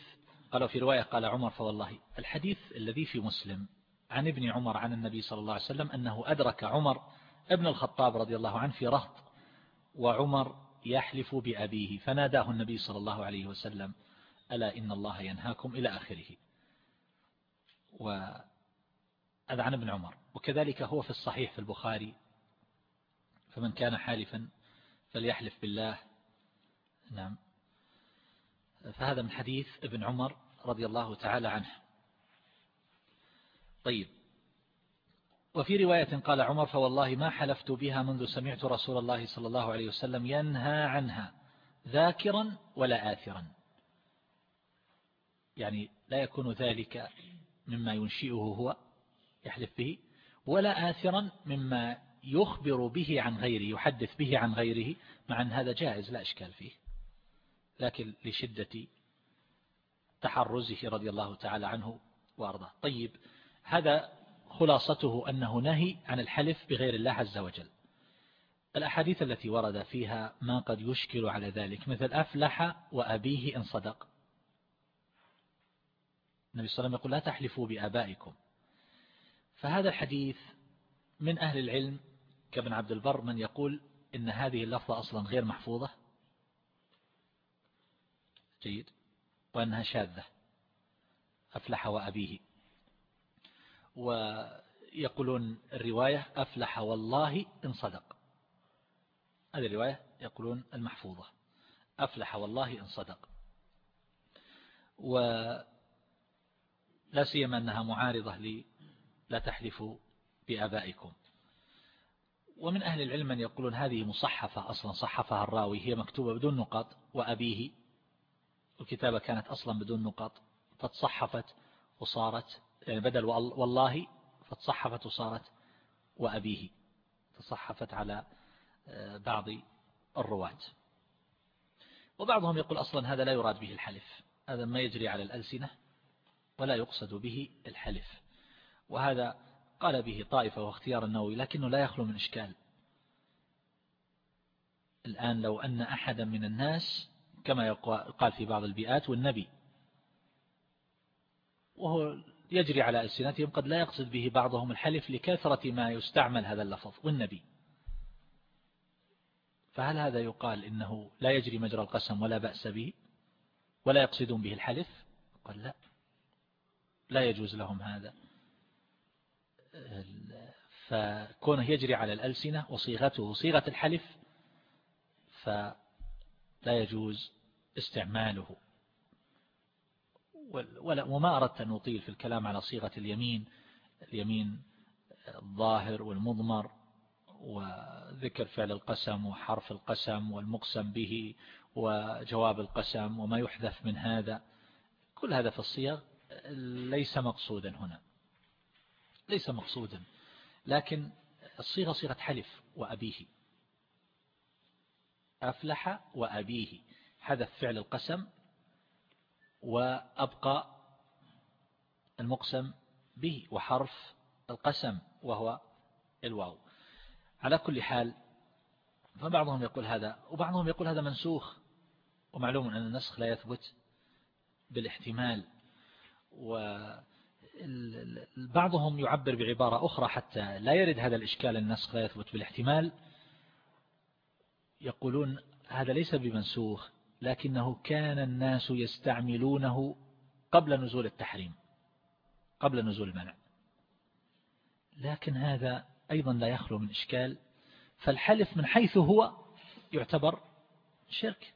قالوا في رواية قال عمر فوالله الحديث الذي في مسلم عن ابن عمر عن النبي صلى الله عليه وسلم أنه أدرك عمر ابن الخطاب رضي الله عنه في رهط وعمر يحلف بأبيه فناداه النبي صلى الله عليه وسلم ألا إن الله ينهاكم إلى آخره وهذا عن ابن عمر وكذلك هو في الصحيح في البخاري فمن كان حالفا فليحلف بالله نعم فهذا من حديث ابن عمر رضي الله تعالى عنه. طيب. وفي رواية قال عمر فوالله ما حلفت بها منذ سمعت رسول الله صلى الله عليه وسلم ينهى عنها ذاكرا ولا آثرا. يعني لا يكون ذلك مما ينشئه هو يحلف به ولا آثرا مما يخبر به عن غيره يحدث به عن غيره مع أن هذا جائز لا إشكال فيه. لكن لشدة تحرزه رضي الله تعالى عنه وأرضاه. طيب هذا خلاصته أنه نهي عن الحلف بغير الله عز وجل. الأحاديث التي ورد فيها ما قد يشكل على ذلك مثل أفلح وأبيه إن صدق. النبي صلى الله عليه وسلم يقول لا تحلفوا بآبائكم. فهذا الحديث من أهل العلم كابن عبد البر من يقول إن هذه اللفظة أصلا غير محفوظة. جيد وأنها شاذة. أفلح وأبيه. ويقولون الرواية أفلح والله إن صدق. هذه الرواية يقولون المحفوظة. أفلح والله إن صدق. ولا سيما أنها معارضة لي لا تحلفوا بآبائكم. ومن أهل العلم من يقولون هذه مصحفة أصلا صحفها الراوي هي مكتوبة بدون نقاط وأبيه الكتابة كانت أصلا بدون نقاط فتصحفت وصارت يعني بدل والله فتصحفت وصارت وأبيه تصحفت على آه، بعض الرواة. وبعضهم يقول أصلا هذا لا يراد به الحلف هذا ما يجري على الألسنة ولا يقصد به الحلف. وهذا قال به طائفة واختيار النووي لكنه لا يخلو من إشكال. الآن لو أن أحدا من الناس كما يقال في بعض البيئات والنبي. وهو يجري على ألسنتهم قد لا يقصد به بعضهم الحلف لكثرة ما يستعمل هذا اللفظ والنبي. فهل هذا يقال إنه لا يجري مجرى القسم ولا بأس به؟ ولا يقصدون به الحلف؟ قال لا. لا يجوز لهم هذا. فكونه يجري على الألسنة وصيغته صيغة الحلف فلا يجوز استعماله. وما أردت أن أطيل في الكلام على صيغة اليمين. اليمين الظاهر والمضمر وذكر فعل القسم وحرف القسم والمقسم به وجواب القسم وما يحذف من هذا. كل هذا في الصيغ ليس مقصودا هنا. ليس مقصودا. لكن الصيغة صيغة حلف وأبيه. أفلح وأبيه. حذف فعل القسم وأبقى المقسم به وحرف القسم وهو الواو. على كل حال فبعضهم يقول هذا وبعضهم يقول هذا منسوخ. ومعلوم أن النسخ لا يثبت بالاحتمال. وبعضهم يعبر بعبارة أخرى حتى لا يرد هذا الإشكال النسخ لا يثبت بالاحتمال. يقولون هذا ليس بمنسوخ لكنه كان الناس يستعملونه قبل نزول التحريم قبل نزول المنع. لكن هذا أيضا لا يخلو من إشكال فالحلف من حيث هو يعتبر شرك.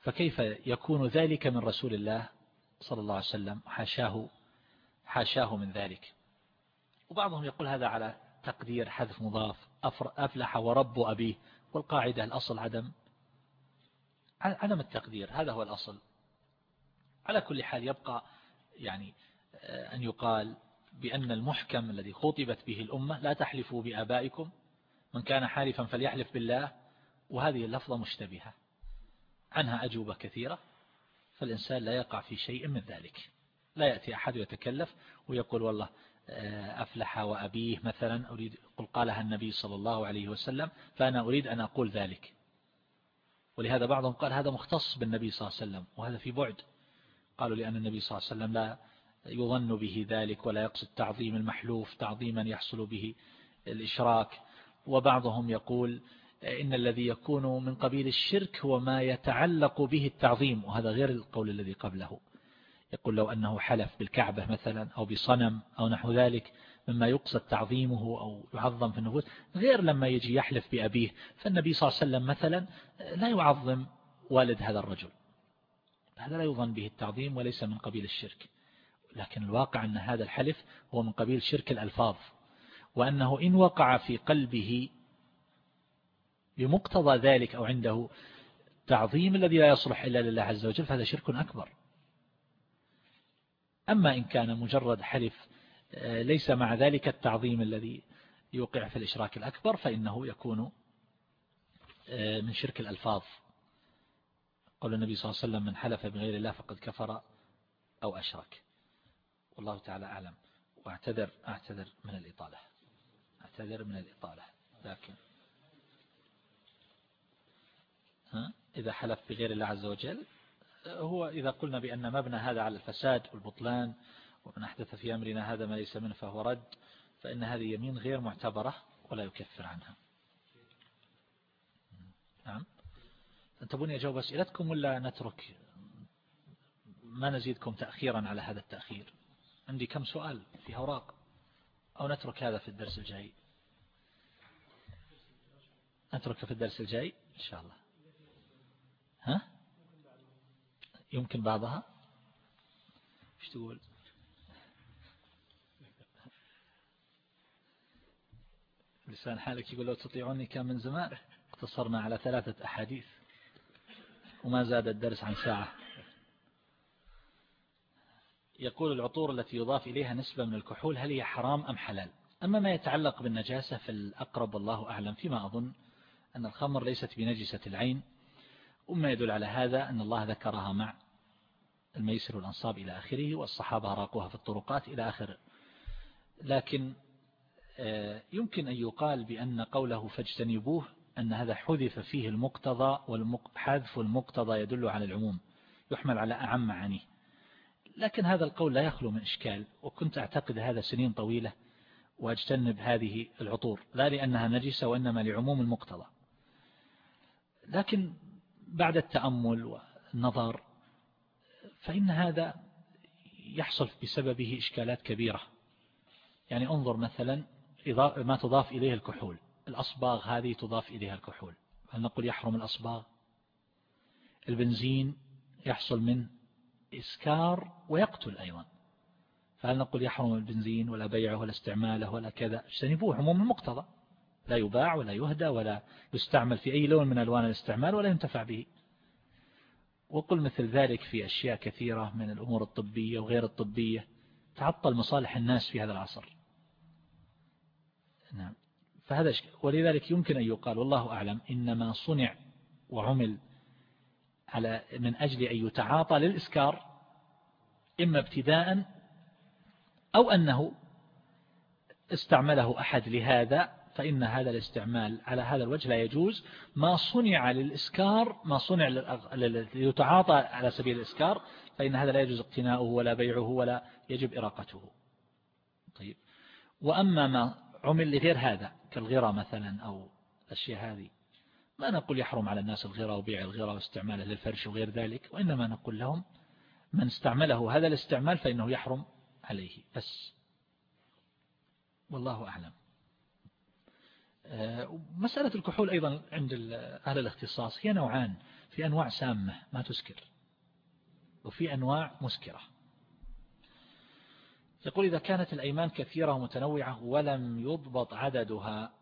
فكيف يكون ذلك من رسول الله صلى الله عليه وسلم؟ حاشاه حاشاه من ذلك. وبعضهم يقول هذا على تقدير حذف مضاف. أفلح ورب أبيه. والقاعدة الأصل عدم عدم التقدير هذا هو الأصل. على كل حال يبقى يعني أن يقال بأن المحكم الذي خطبت به الأمة لا تحلفوا بآبائكم من كان حالفا فليحلف بالله وهذه اللفظة مشتبهة. عنها أجوبة كثيرة فالإنسان لا يقع في شيء من ذلك. لا يأتي أحد يتكلف ويقول والله آه، أفلح وأبيه مثلا أريد قل قالها النبي صلى الله عليه وسلم فأنا أريد أن أقول ذلك. ولهذا بعضهم قال هذا مختص بالنبي صلى الله عليه وسلم وهذا في بعد. قالوا لأن النبي صلى الله عليه وسلم لا يظن به ذلك ولا يقصد تعظيم المحلوف تعظيما يحصل به الإشراك. وبعضهم يقول إن الذي يكون من قبيل الشرك هو ما يتعلق به التعظيم وهذا غير القول الذي قبله. يقول لو أنه حلف بالكعبة مثلا أو بصنم أو نحو ذلك مما يقصد تعظيمه أو يعظم في النفوس غير لما يجي يحلف بأبيه. فالنبي صلى الله عليه وسلم مثلا لا يعظم والد هذا الرجل. هذا لا يظن به التعظيم وليس من قبيل الشرك. لكن الواقع أن هذا الحلف هو من قبيل شرك الألفاظ. وأنه إن وقع في قلبه بمقتضى ذلك أو عنده تعظيم الذي لا يصلح إلا لله عز وجل فهذا شرك أكبر. أما إن كان مجرد حلف آه، ليس مع ذلك التعظيم الذي يوقع في الإشراك الأكبر فإنه يكون آه، من شرك الألفاظ. قال النبي صلى الله عليه وسلم من حلف بغير الله فقد كفر أو أشرك. والله تعالى أعلم. واعتذر أعتذر من الإطالة. أعتذر من الإطالة. لكن ها إذا حلف بغير الله عز وجل هو إذا قلنا بأن مبنى هذا على الفساد والبطلان ومن أحدث في أمرنا هذا ما ليس منه فهو رد فإن هذه يمين غير معتبرة ولا يكفر عنها. نعم. تبوني أجاوب أسئلتكم ولا نترك ما نزيدكم تأخيرا على هذا التأخير؟ عندي كم سؤال في أوراق أو نترك هذا في الدرس الجاي. نترك في الدرس الجاي إن شاء الله. ها؟ يمكن بعضها؟ إيش تقول؟ لسان حالك يقول لو تطيعوني كان من زمان اقتصرنا على ثلاثة أحاديث وما زاد الدرس عن ساعة. يقول العطور التي يضاف إليها نسبة من الكحول هل هي حرام أم حلال؟ أما ما يتعلق بالنجاسة في الأقرب والله أعلم فيما أظن أن الخمر ليست بنجسة العين. وما يدل على هذا أن الله ذكرها مع الميسر والأنصاب إلى آخره والصحابة راقوها في الطرقات إلى آخر. لكن آه، يمكن أن يقال بأن قوله فاجتنبوه أن هذا حذف فيه المقتضى والحذف المقتضى يدل على العموم يحمل على أعم معانيه. لكن هذا القول لا يخلو من إشكال وكنت أعتقد هذا سنين طويلة واجتنب هذه العطور لا لأنها نجسة وإنما لعموم المقتضى. لكن بعد التأمل والنظر فإن هذا يحصل بسببه إشكالات كبيرة. يعني انظر مثلا ما تضاف إليه الكحول. الأصباغ هذه تضاف إليها الكحول. هل نقول يحرم الأصباغ؟ البنزين يحصل من إسكار ويقتل أيضا. فهل نقول يحرم البنزين ولا بيعه ولا استعماله ولا كذا؟ اجتنبوه عموم المقتضى لا يباع ولا يهدى ولا يستعمل في أي لون من ألوان الاستعمال ولا ينتفع به. وقل مثل ذلك في أشياء كثيرة من الأمور الطبية وغير الطبية تعطل مصالح الناس في هذا العصر. نعم. فهذا ولذلك يمكن أن يقال والله أعلم إنما صنع وعمل على من أجل أن يتعاطى للإسكار إما ابتداء أو أنه استعمله أحد لهذا فإن هذا الاستعمال على هذا الوجه لا يجوز. ما صنع للإسكار ما صنع ليتعاطى على سبيل الإسكار فإن هذا لا يجوز اقتناؤه ولا بيعه ولا يجب إراقته. طيب. وأما ما عمل لغير هذا كالغرى مثلا أو الأشياء هذه ما نقول يحرم على الناس الغرى وبيع الغرى واستعماله للفرش وغير ذلك وإنما نقول لهم من استعمله هذا الاستعمال فإنه يحرم عليه. بس. والله أعلم. مسألة الكحول أيضا عند أهل الاختصاص هي نوعان. في أنواع سامة ما تسكر وفي أنواع مسكرة. يقول إذا كانت الأيمان كثيرة ومتنوعة ولم يضبط عددها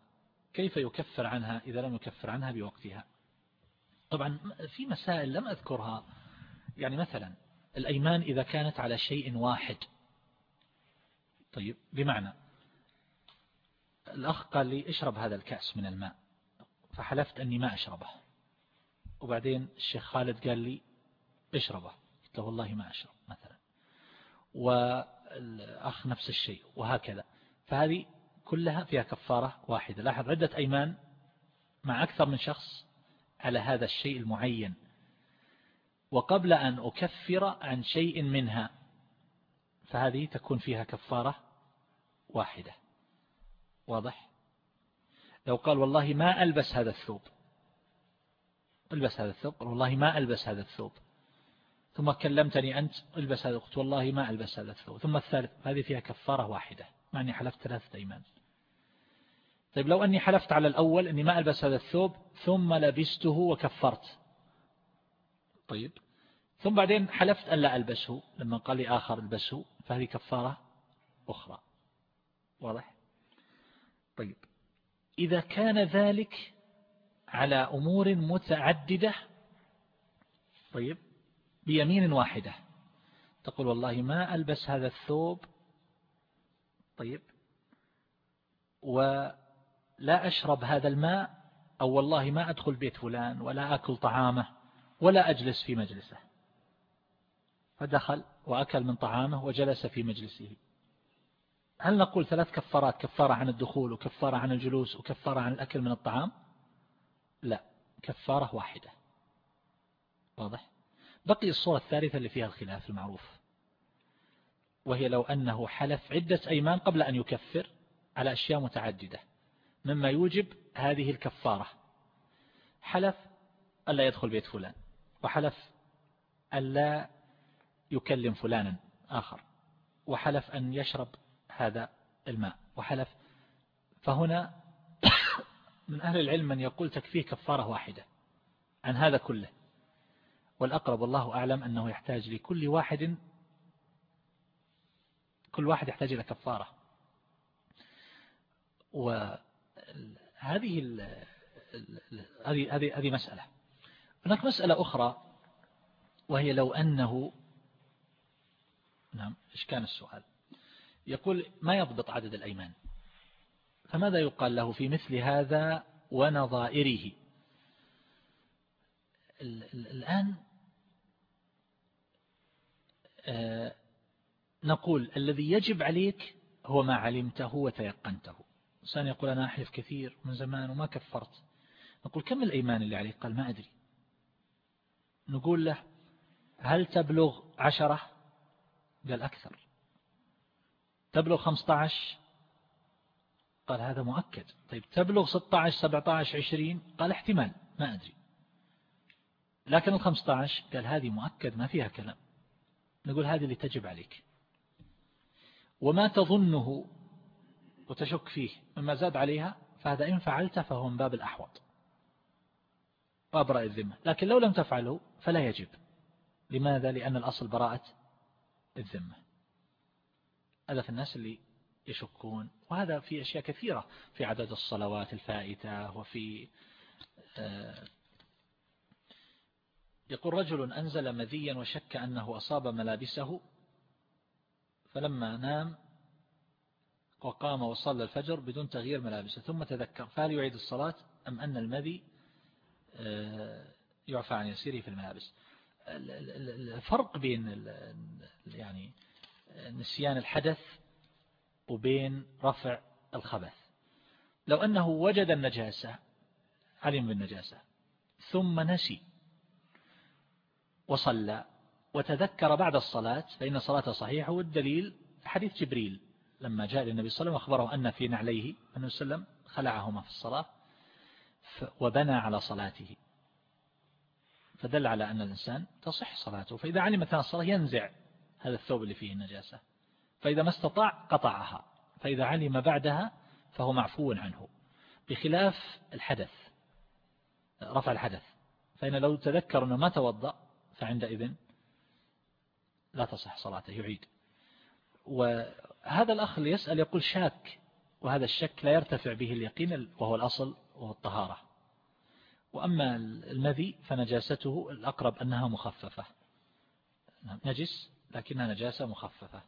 كيف يكفر عنها إذا لم يكفر عنها بوقتها؟ طبعا في مسائل لم أذكرها. يعني مثلا الأيمان إذا كانت على شيء واحد. طيب بمعنى الأخ قال لي اشرب هذا الكأس من الماء. فحلفت أني ما أشربه. وبعدين الشيخ خالد قال لي اشربه. قلت له والله ما أشرب مثلا. والأخ نفس الشيء وهكذا. فهذه كلها فيها كفارة واحدة. لاحظ عدة أيمان مع أكثر من شخص على هذا الشيء المعين. وقبل أن أكفر عن شيء منها. فهذه تكون فيها كفارة واحدة. واضح؟ لو قال والله ما ألبس هذا الثوب. ألبس هذا الثوب والله ما ألبس هذا الثوب. ثم كلمتني أنت ألبس هذا قلت والله ما ألبس هذا الثوب. ثم الثالث هذه فيها كفارة واحدة مع أني حلفت ثلاثة أيمان. طيب لو أني حلفت على الأول أني ما ألبس هذا الثوب ثم لبسته وكفرت. طيب. ثم بعدين حلفت أن لا ألبسه لما قال لي آخر ألبسه فهذه كفارة أخرى. واضح؟ طيب. إذا كان ذلك على أمور متعددة طيب بيمين واحدة تقول والله ما ألبس هذا الثوب طيب ولا أشرب هذا الماء أو والله ما أدخل بيت فلان ولا أكل طعامه ولا أجلس في مجلسه. فدخل وأكل من طعامه وجلس في مجلسه. هل نقول ثلاث كفارات؟ كفارة عن الدخول وكفارة عن الجلوس وكفارة عن الأكل من الطعام؟ لا كفارة واحدة. واضح؟ بقي الصورة الثالثة اللي فيها الخلاف المعروف. وهي لو أنه حلف عدة أيمان قبل أن يكفر على أشياء متعددة. مما يوجب هذه الكفارة. حلف ألا يدخل بيت فلان. وحلف ألا يكلم فلانا آخر. وحلف أن يشرب هذا الماء وحلف. فهنا من أهل العلم من يقول تكفيه كفارة واحدة عن هذا كله. والأقرب والله أعلم أنه يحتاج لكل واحد كل واحد يحتاج إلى كفارة. وهذه هذه هذه هذه مسألة. هناك مسألة أخرى وهي لو أنه نعم إيش كان السؤال؟ يقول ما يضبط عدد الأيمان؟ فماذا يقال له في مثل هذا ونظائره؟ الآن آه، نقول الذي يجب عليك هو ما علمته وتيقنته. إنسان يقول أنا أحلف كثير من زمان وما كفرت. نقول كم الأيمان اللي عليك؟ قال ما أدري. نقول له هل تبلغ عشرة؟ قال أكثر. تبلغ 15 قال هذا مؤكد. طيب تبلغ 16 17 20 قال احتمال ما أدري. لكن ال 15 قال هذه مؤكد ما فيها كلام. نقول هذه اللي تجب عليك. وما تظنه وتشك فيه مما زاد عليها فهذا إن فعلت فهو من باب الأحوط. وأبرأ الذمة. لكن لو لم تفعله فلا يجب. لماذا؟ لأن الأصل براءة الذمة. في الناس اللي يشكون. وهذا في أشياء كثيرة في عدد الصلوات الفائتة وفي آه، يقول رجل أنزل مذيا وشك أنه أصاب ملابسه فلما نام وقام وصلى الفجر بدون تغيير ملابسه ثم تذكر فهل يعيد الصلاة أم أن المذي آه، يعفى عن يسيره في الملابس؟ الفرق بين يعني نسيان الحدث وبين رفع الخبث. لو أنه وجد النجاسة علم بالنجاسة ثم نسي وصلى وتذكر بعد الصلاة فإن صلاته صحيحة. والدليل حديث جبريل لما جاء للنبي صلى الله عليه وسلم أخبره أن في نعليه عليه وسلم خلعهما في الصلاة وبنى على صلاته. فدل على أن الإنسان تصح صلاته. فإذا علم أثناء الصلاة ينزع هذا الثوب اللي فيه النجاسة. فإذا ما استطاع قطعها فإذا علم بعدها فهو معفو عنه. بخلاف الحدث رفع الحدث. فإن لو تذكر أنه ما توضأ فعندئذ لا تصح صلاته يعيد. وهذا الأخ اللي يسأل يقول شاك وهذا الشك لا يرتفع به اليقين وهو الأصل وهو الطهارة. وأما المذي فنجاسته الأقرب أنها مخففة. نعم، نجس. لكنها نجاسة مخففة.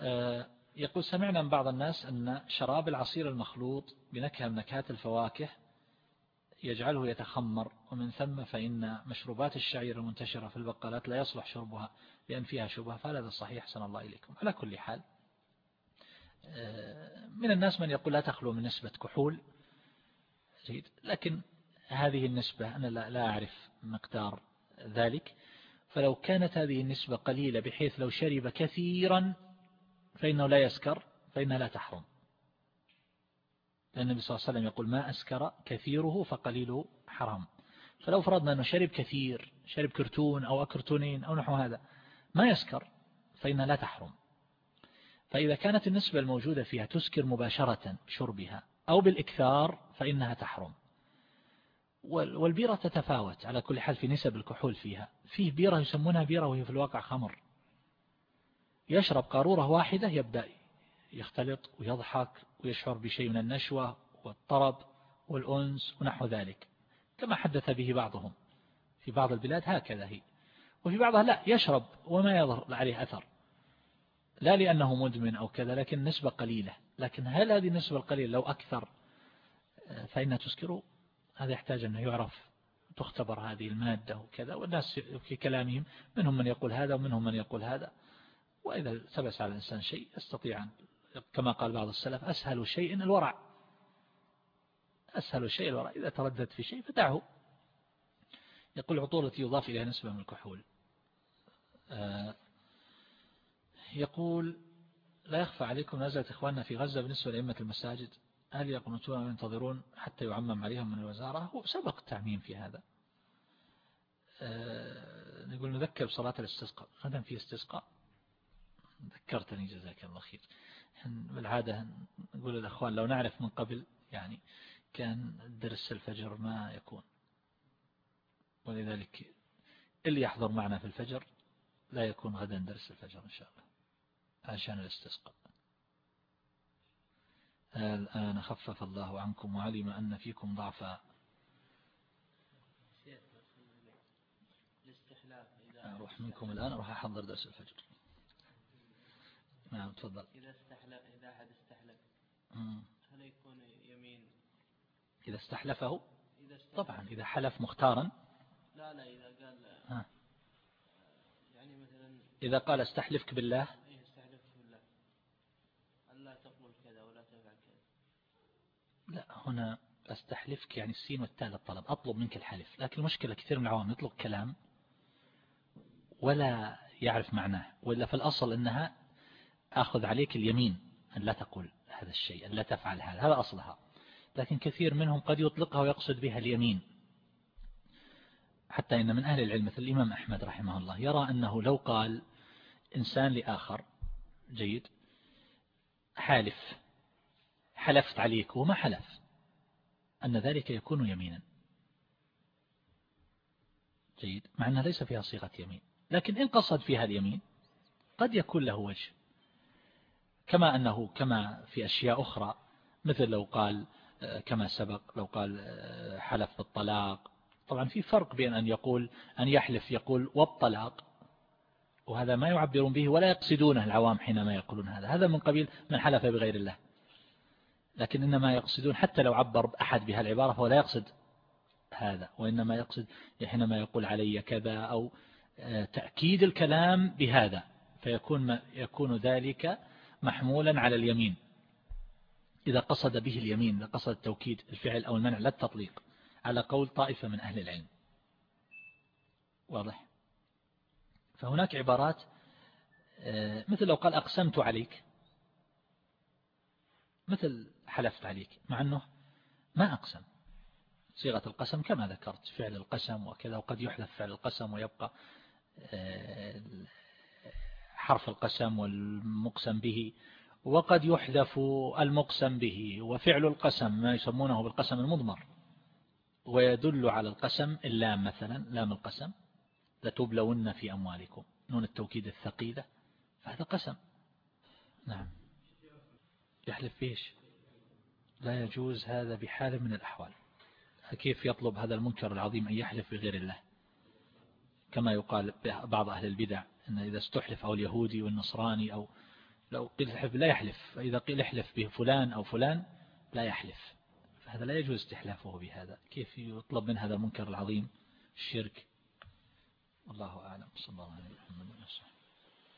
آه، يقول سمعنا من بعض الناس أن شراب العصير المخلوط بنكهة من نكهات الفواكه يجعله يتخمر ومن ثم فإن مشروبات الشعير المنتشرة في البقالات لا يصلح شربها لأن فيها شبهة فهذا صحيح سن الله إليكم. على كل حال آه، من الناس من يقول لا تخلو من نسبة كحول جيد لكن هذه النسبة أنا لا أعرف مقدار ذلك. فلو كانت هذه النسبة قليلة بحيث لو شرب كثيرا فإنه لا يسكر فإنها لا تحرم. لأن النبي صلى الله عليه وسلم يقول ما أسكر كثيره فقليله حرام. فلو فرضنا أنه شرب كثير شرب كرتون أو أكرتونين أو نحو هذا ما يسكر فإنها لا تحرم. فإذا كانت النسبة الموجودة فيها تسكر مباشرة شربها أو بالإكثار فإنها تحرم. والبيرة تتفاوت على كل حال في نسب الكحول فيها. فيه بيرة يسمونها بيرة وهي في الواقع خمر. يشرب قارورة واحدة يبدأ يختلط ويضحك ويشعر بشيء من النشوة والطرب والأنس ونحو ذلك كما حدث به بعضهم. في بعض البلاد هكذا هي. وفي بعضها لا يشرب وما يظهر عليه أثر. لا لأنه مدمن أو كذا لكن نسبة قليلة. لكن هل هذه النسبة القليلة لو أكثر؟ فإنها تسكر هذا يحتاج أنه يعرف تختبر هذه المادة وكذا والناس في كلامهم منهم من يقول هذا ومنهم من يقول هذا. وإذا ثبت على الإنسان شيء يستطيع كما قال بعض السلف أسهل شيء الورع. أسهل شيء الورع. إذا تردد في شيء فدعه. يقول عطولة يضاف إليها نسبة من الكحول. آه، يقول لا يخفى عليكم نزلت إخواننا في غزة بالنسبة لأئمة المساجد. هل يقنطون وينتظرون حتى يعمم عليهم من الوزارة؟ هو سبق التعميم في هذا. آه، نقول نذكر بصلاة الاستسقاء. غدا في استسقاء. ذكرتني جزاك الله خير. بالعادة نقول للأخوان لو نعرف من قبل يعني كان درس الفجر ما يكون. ولذلك اللي يحضر معنا في الفجر لا يكون غدا درس الفجر إن شاء الله عشان الاستسقاء. الآن خفف الله عنكم وعلم أن فيكم ضعفا. أروح منكم الآن أروح أحضر درس الفجر. نعم تفضل. إذا استحلف إذا أحد استحلف هل يكون يمين؟ إذا استحلفه؟ إذا استحلف. طبعا إذا حلف مختارا. لا لا إذا قال ها. مثلا إذا قال استحلفك بالله إيه استحلف بالله ألا تقول كذا ولا تفعل كذا لا هنا أستحلفك يعني السين والتاء للطلب. أطلب منك الحلف. لكن المشكلة كثير من العوام يطلق كلام ولا يعرف معناه وإلا في الأصل أنها أخذ عليك اليمين أن لا تقول هذا الشيء أن لا تفعل هذا. هذا أصلها. لكن كثير منهم قد يطلقها ويقصد بها اليمين. حتى إن من أهل العلم مثل الإمام أحمد رحمه الله يرى أنه لو قال إنسان لآخر جيد حالف حلفت عليك وما حلف أن ذلك يكون يمينا. جيد. مع أنها ليس فيها صيغة يمين. لكن إن قصد فيها اليمين قد يكون له وجه. كما أنه كما في أشياء أخرى مثل لو قال كما سبق لو قال حلف بالطلاق. طبعا في فرق بين أن يقول أن يحلف يقول والطلاق وهذا ما يعبرون به ولا يقصدونه العوام حينما يقولون هذا. هذا من قبيل من حلف بغير الله. لكن إنما يقصدون حتى لو عبر أحد بها العبارة فهو لا يقصد هذا وإنما يقصد حينما يقول علي كذا أو آه، تأكيد الكلام بهذا فيكون يكون ذلك محمولا على اليمين. إذا قصد به اليمين إذا قصد توكيد الفعل أو المنع لا التطليق على قول طائفة من أهل العلم. واضح؟ فهناك عبارات آه، مثل لو قال أقسمت عليك. مثل حلفت عليك مع أنه ما أقسم. صيغة القسم كما ذكرت فعل القسم وكذا وقد يحذف فعل القسم ويبقى آه، حرف القسم والمقسم به وقد يحذف المقسم به وفعل القسم ما يسمونه بالقسم المضمر ويدل على القسم اللام مثلا لام القسم لتبلون في أموالكم نون التوكيد الثقيلة فهذا قسم. نعم. يحلف فيش لا يجوز هذا بحال من الأحوال. كيف يطلب هذا المنكر العظيم أن يحلف بغير الله؟ كما يقال بعض أهل البدع أن إذا استحلف أو اليهودي والنصراني أو لو قيل احلف لا يحلف. فإذا قيل احلف به فلان أو فلان لا يحلف. فهذا لا يجوز استحلافه بهذا. كيف يطلب من هذا المنكر العظيم الشرك؟ الله أعلم. صلى الله عليه وسلم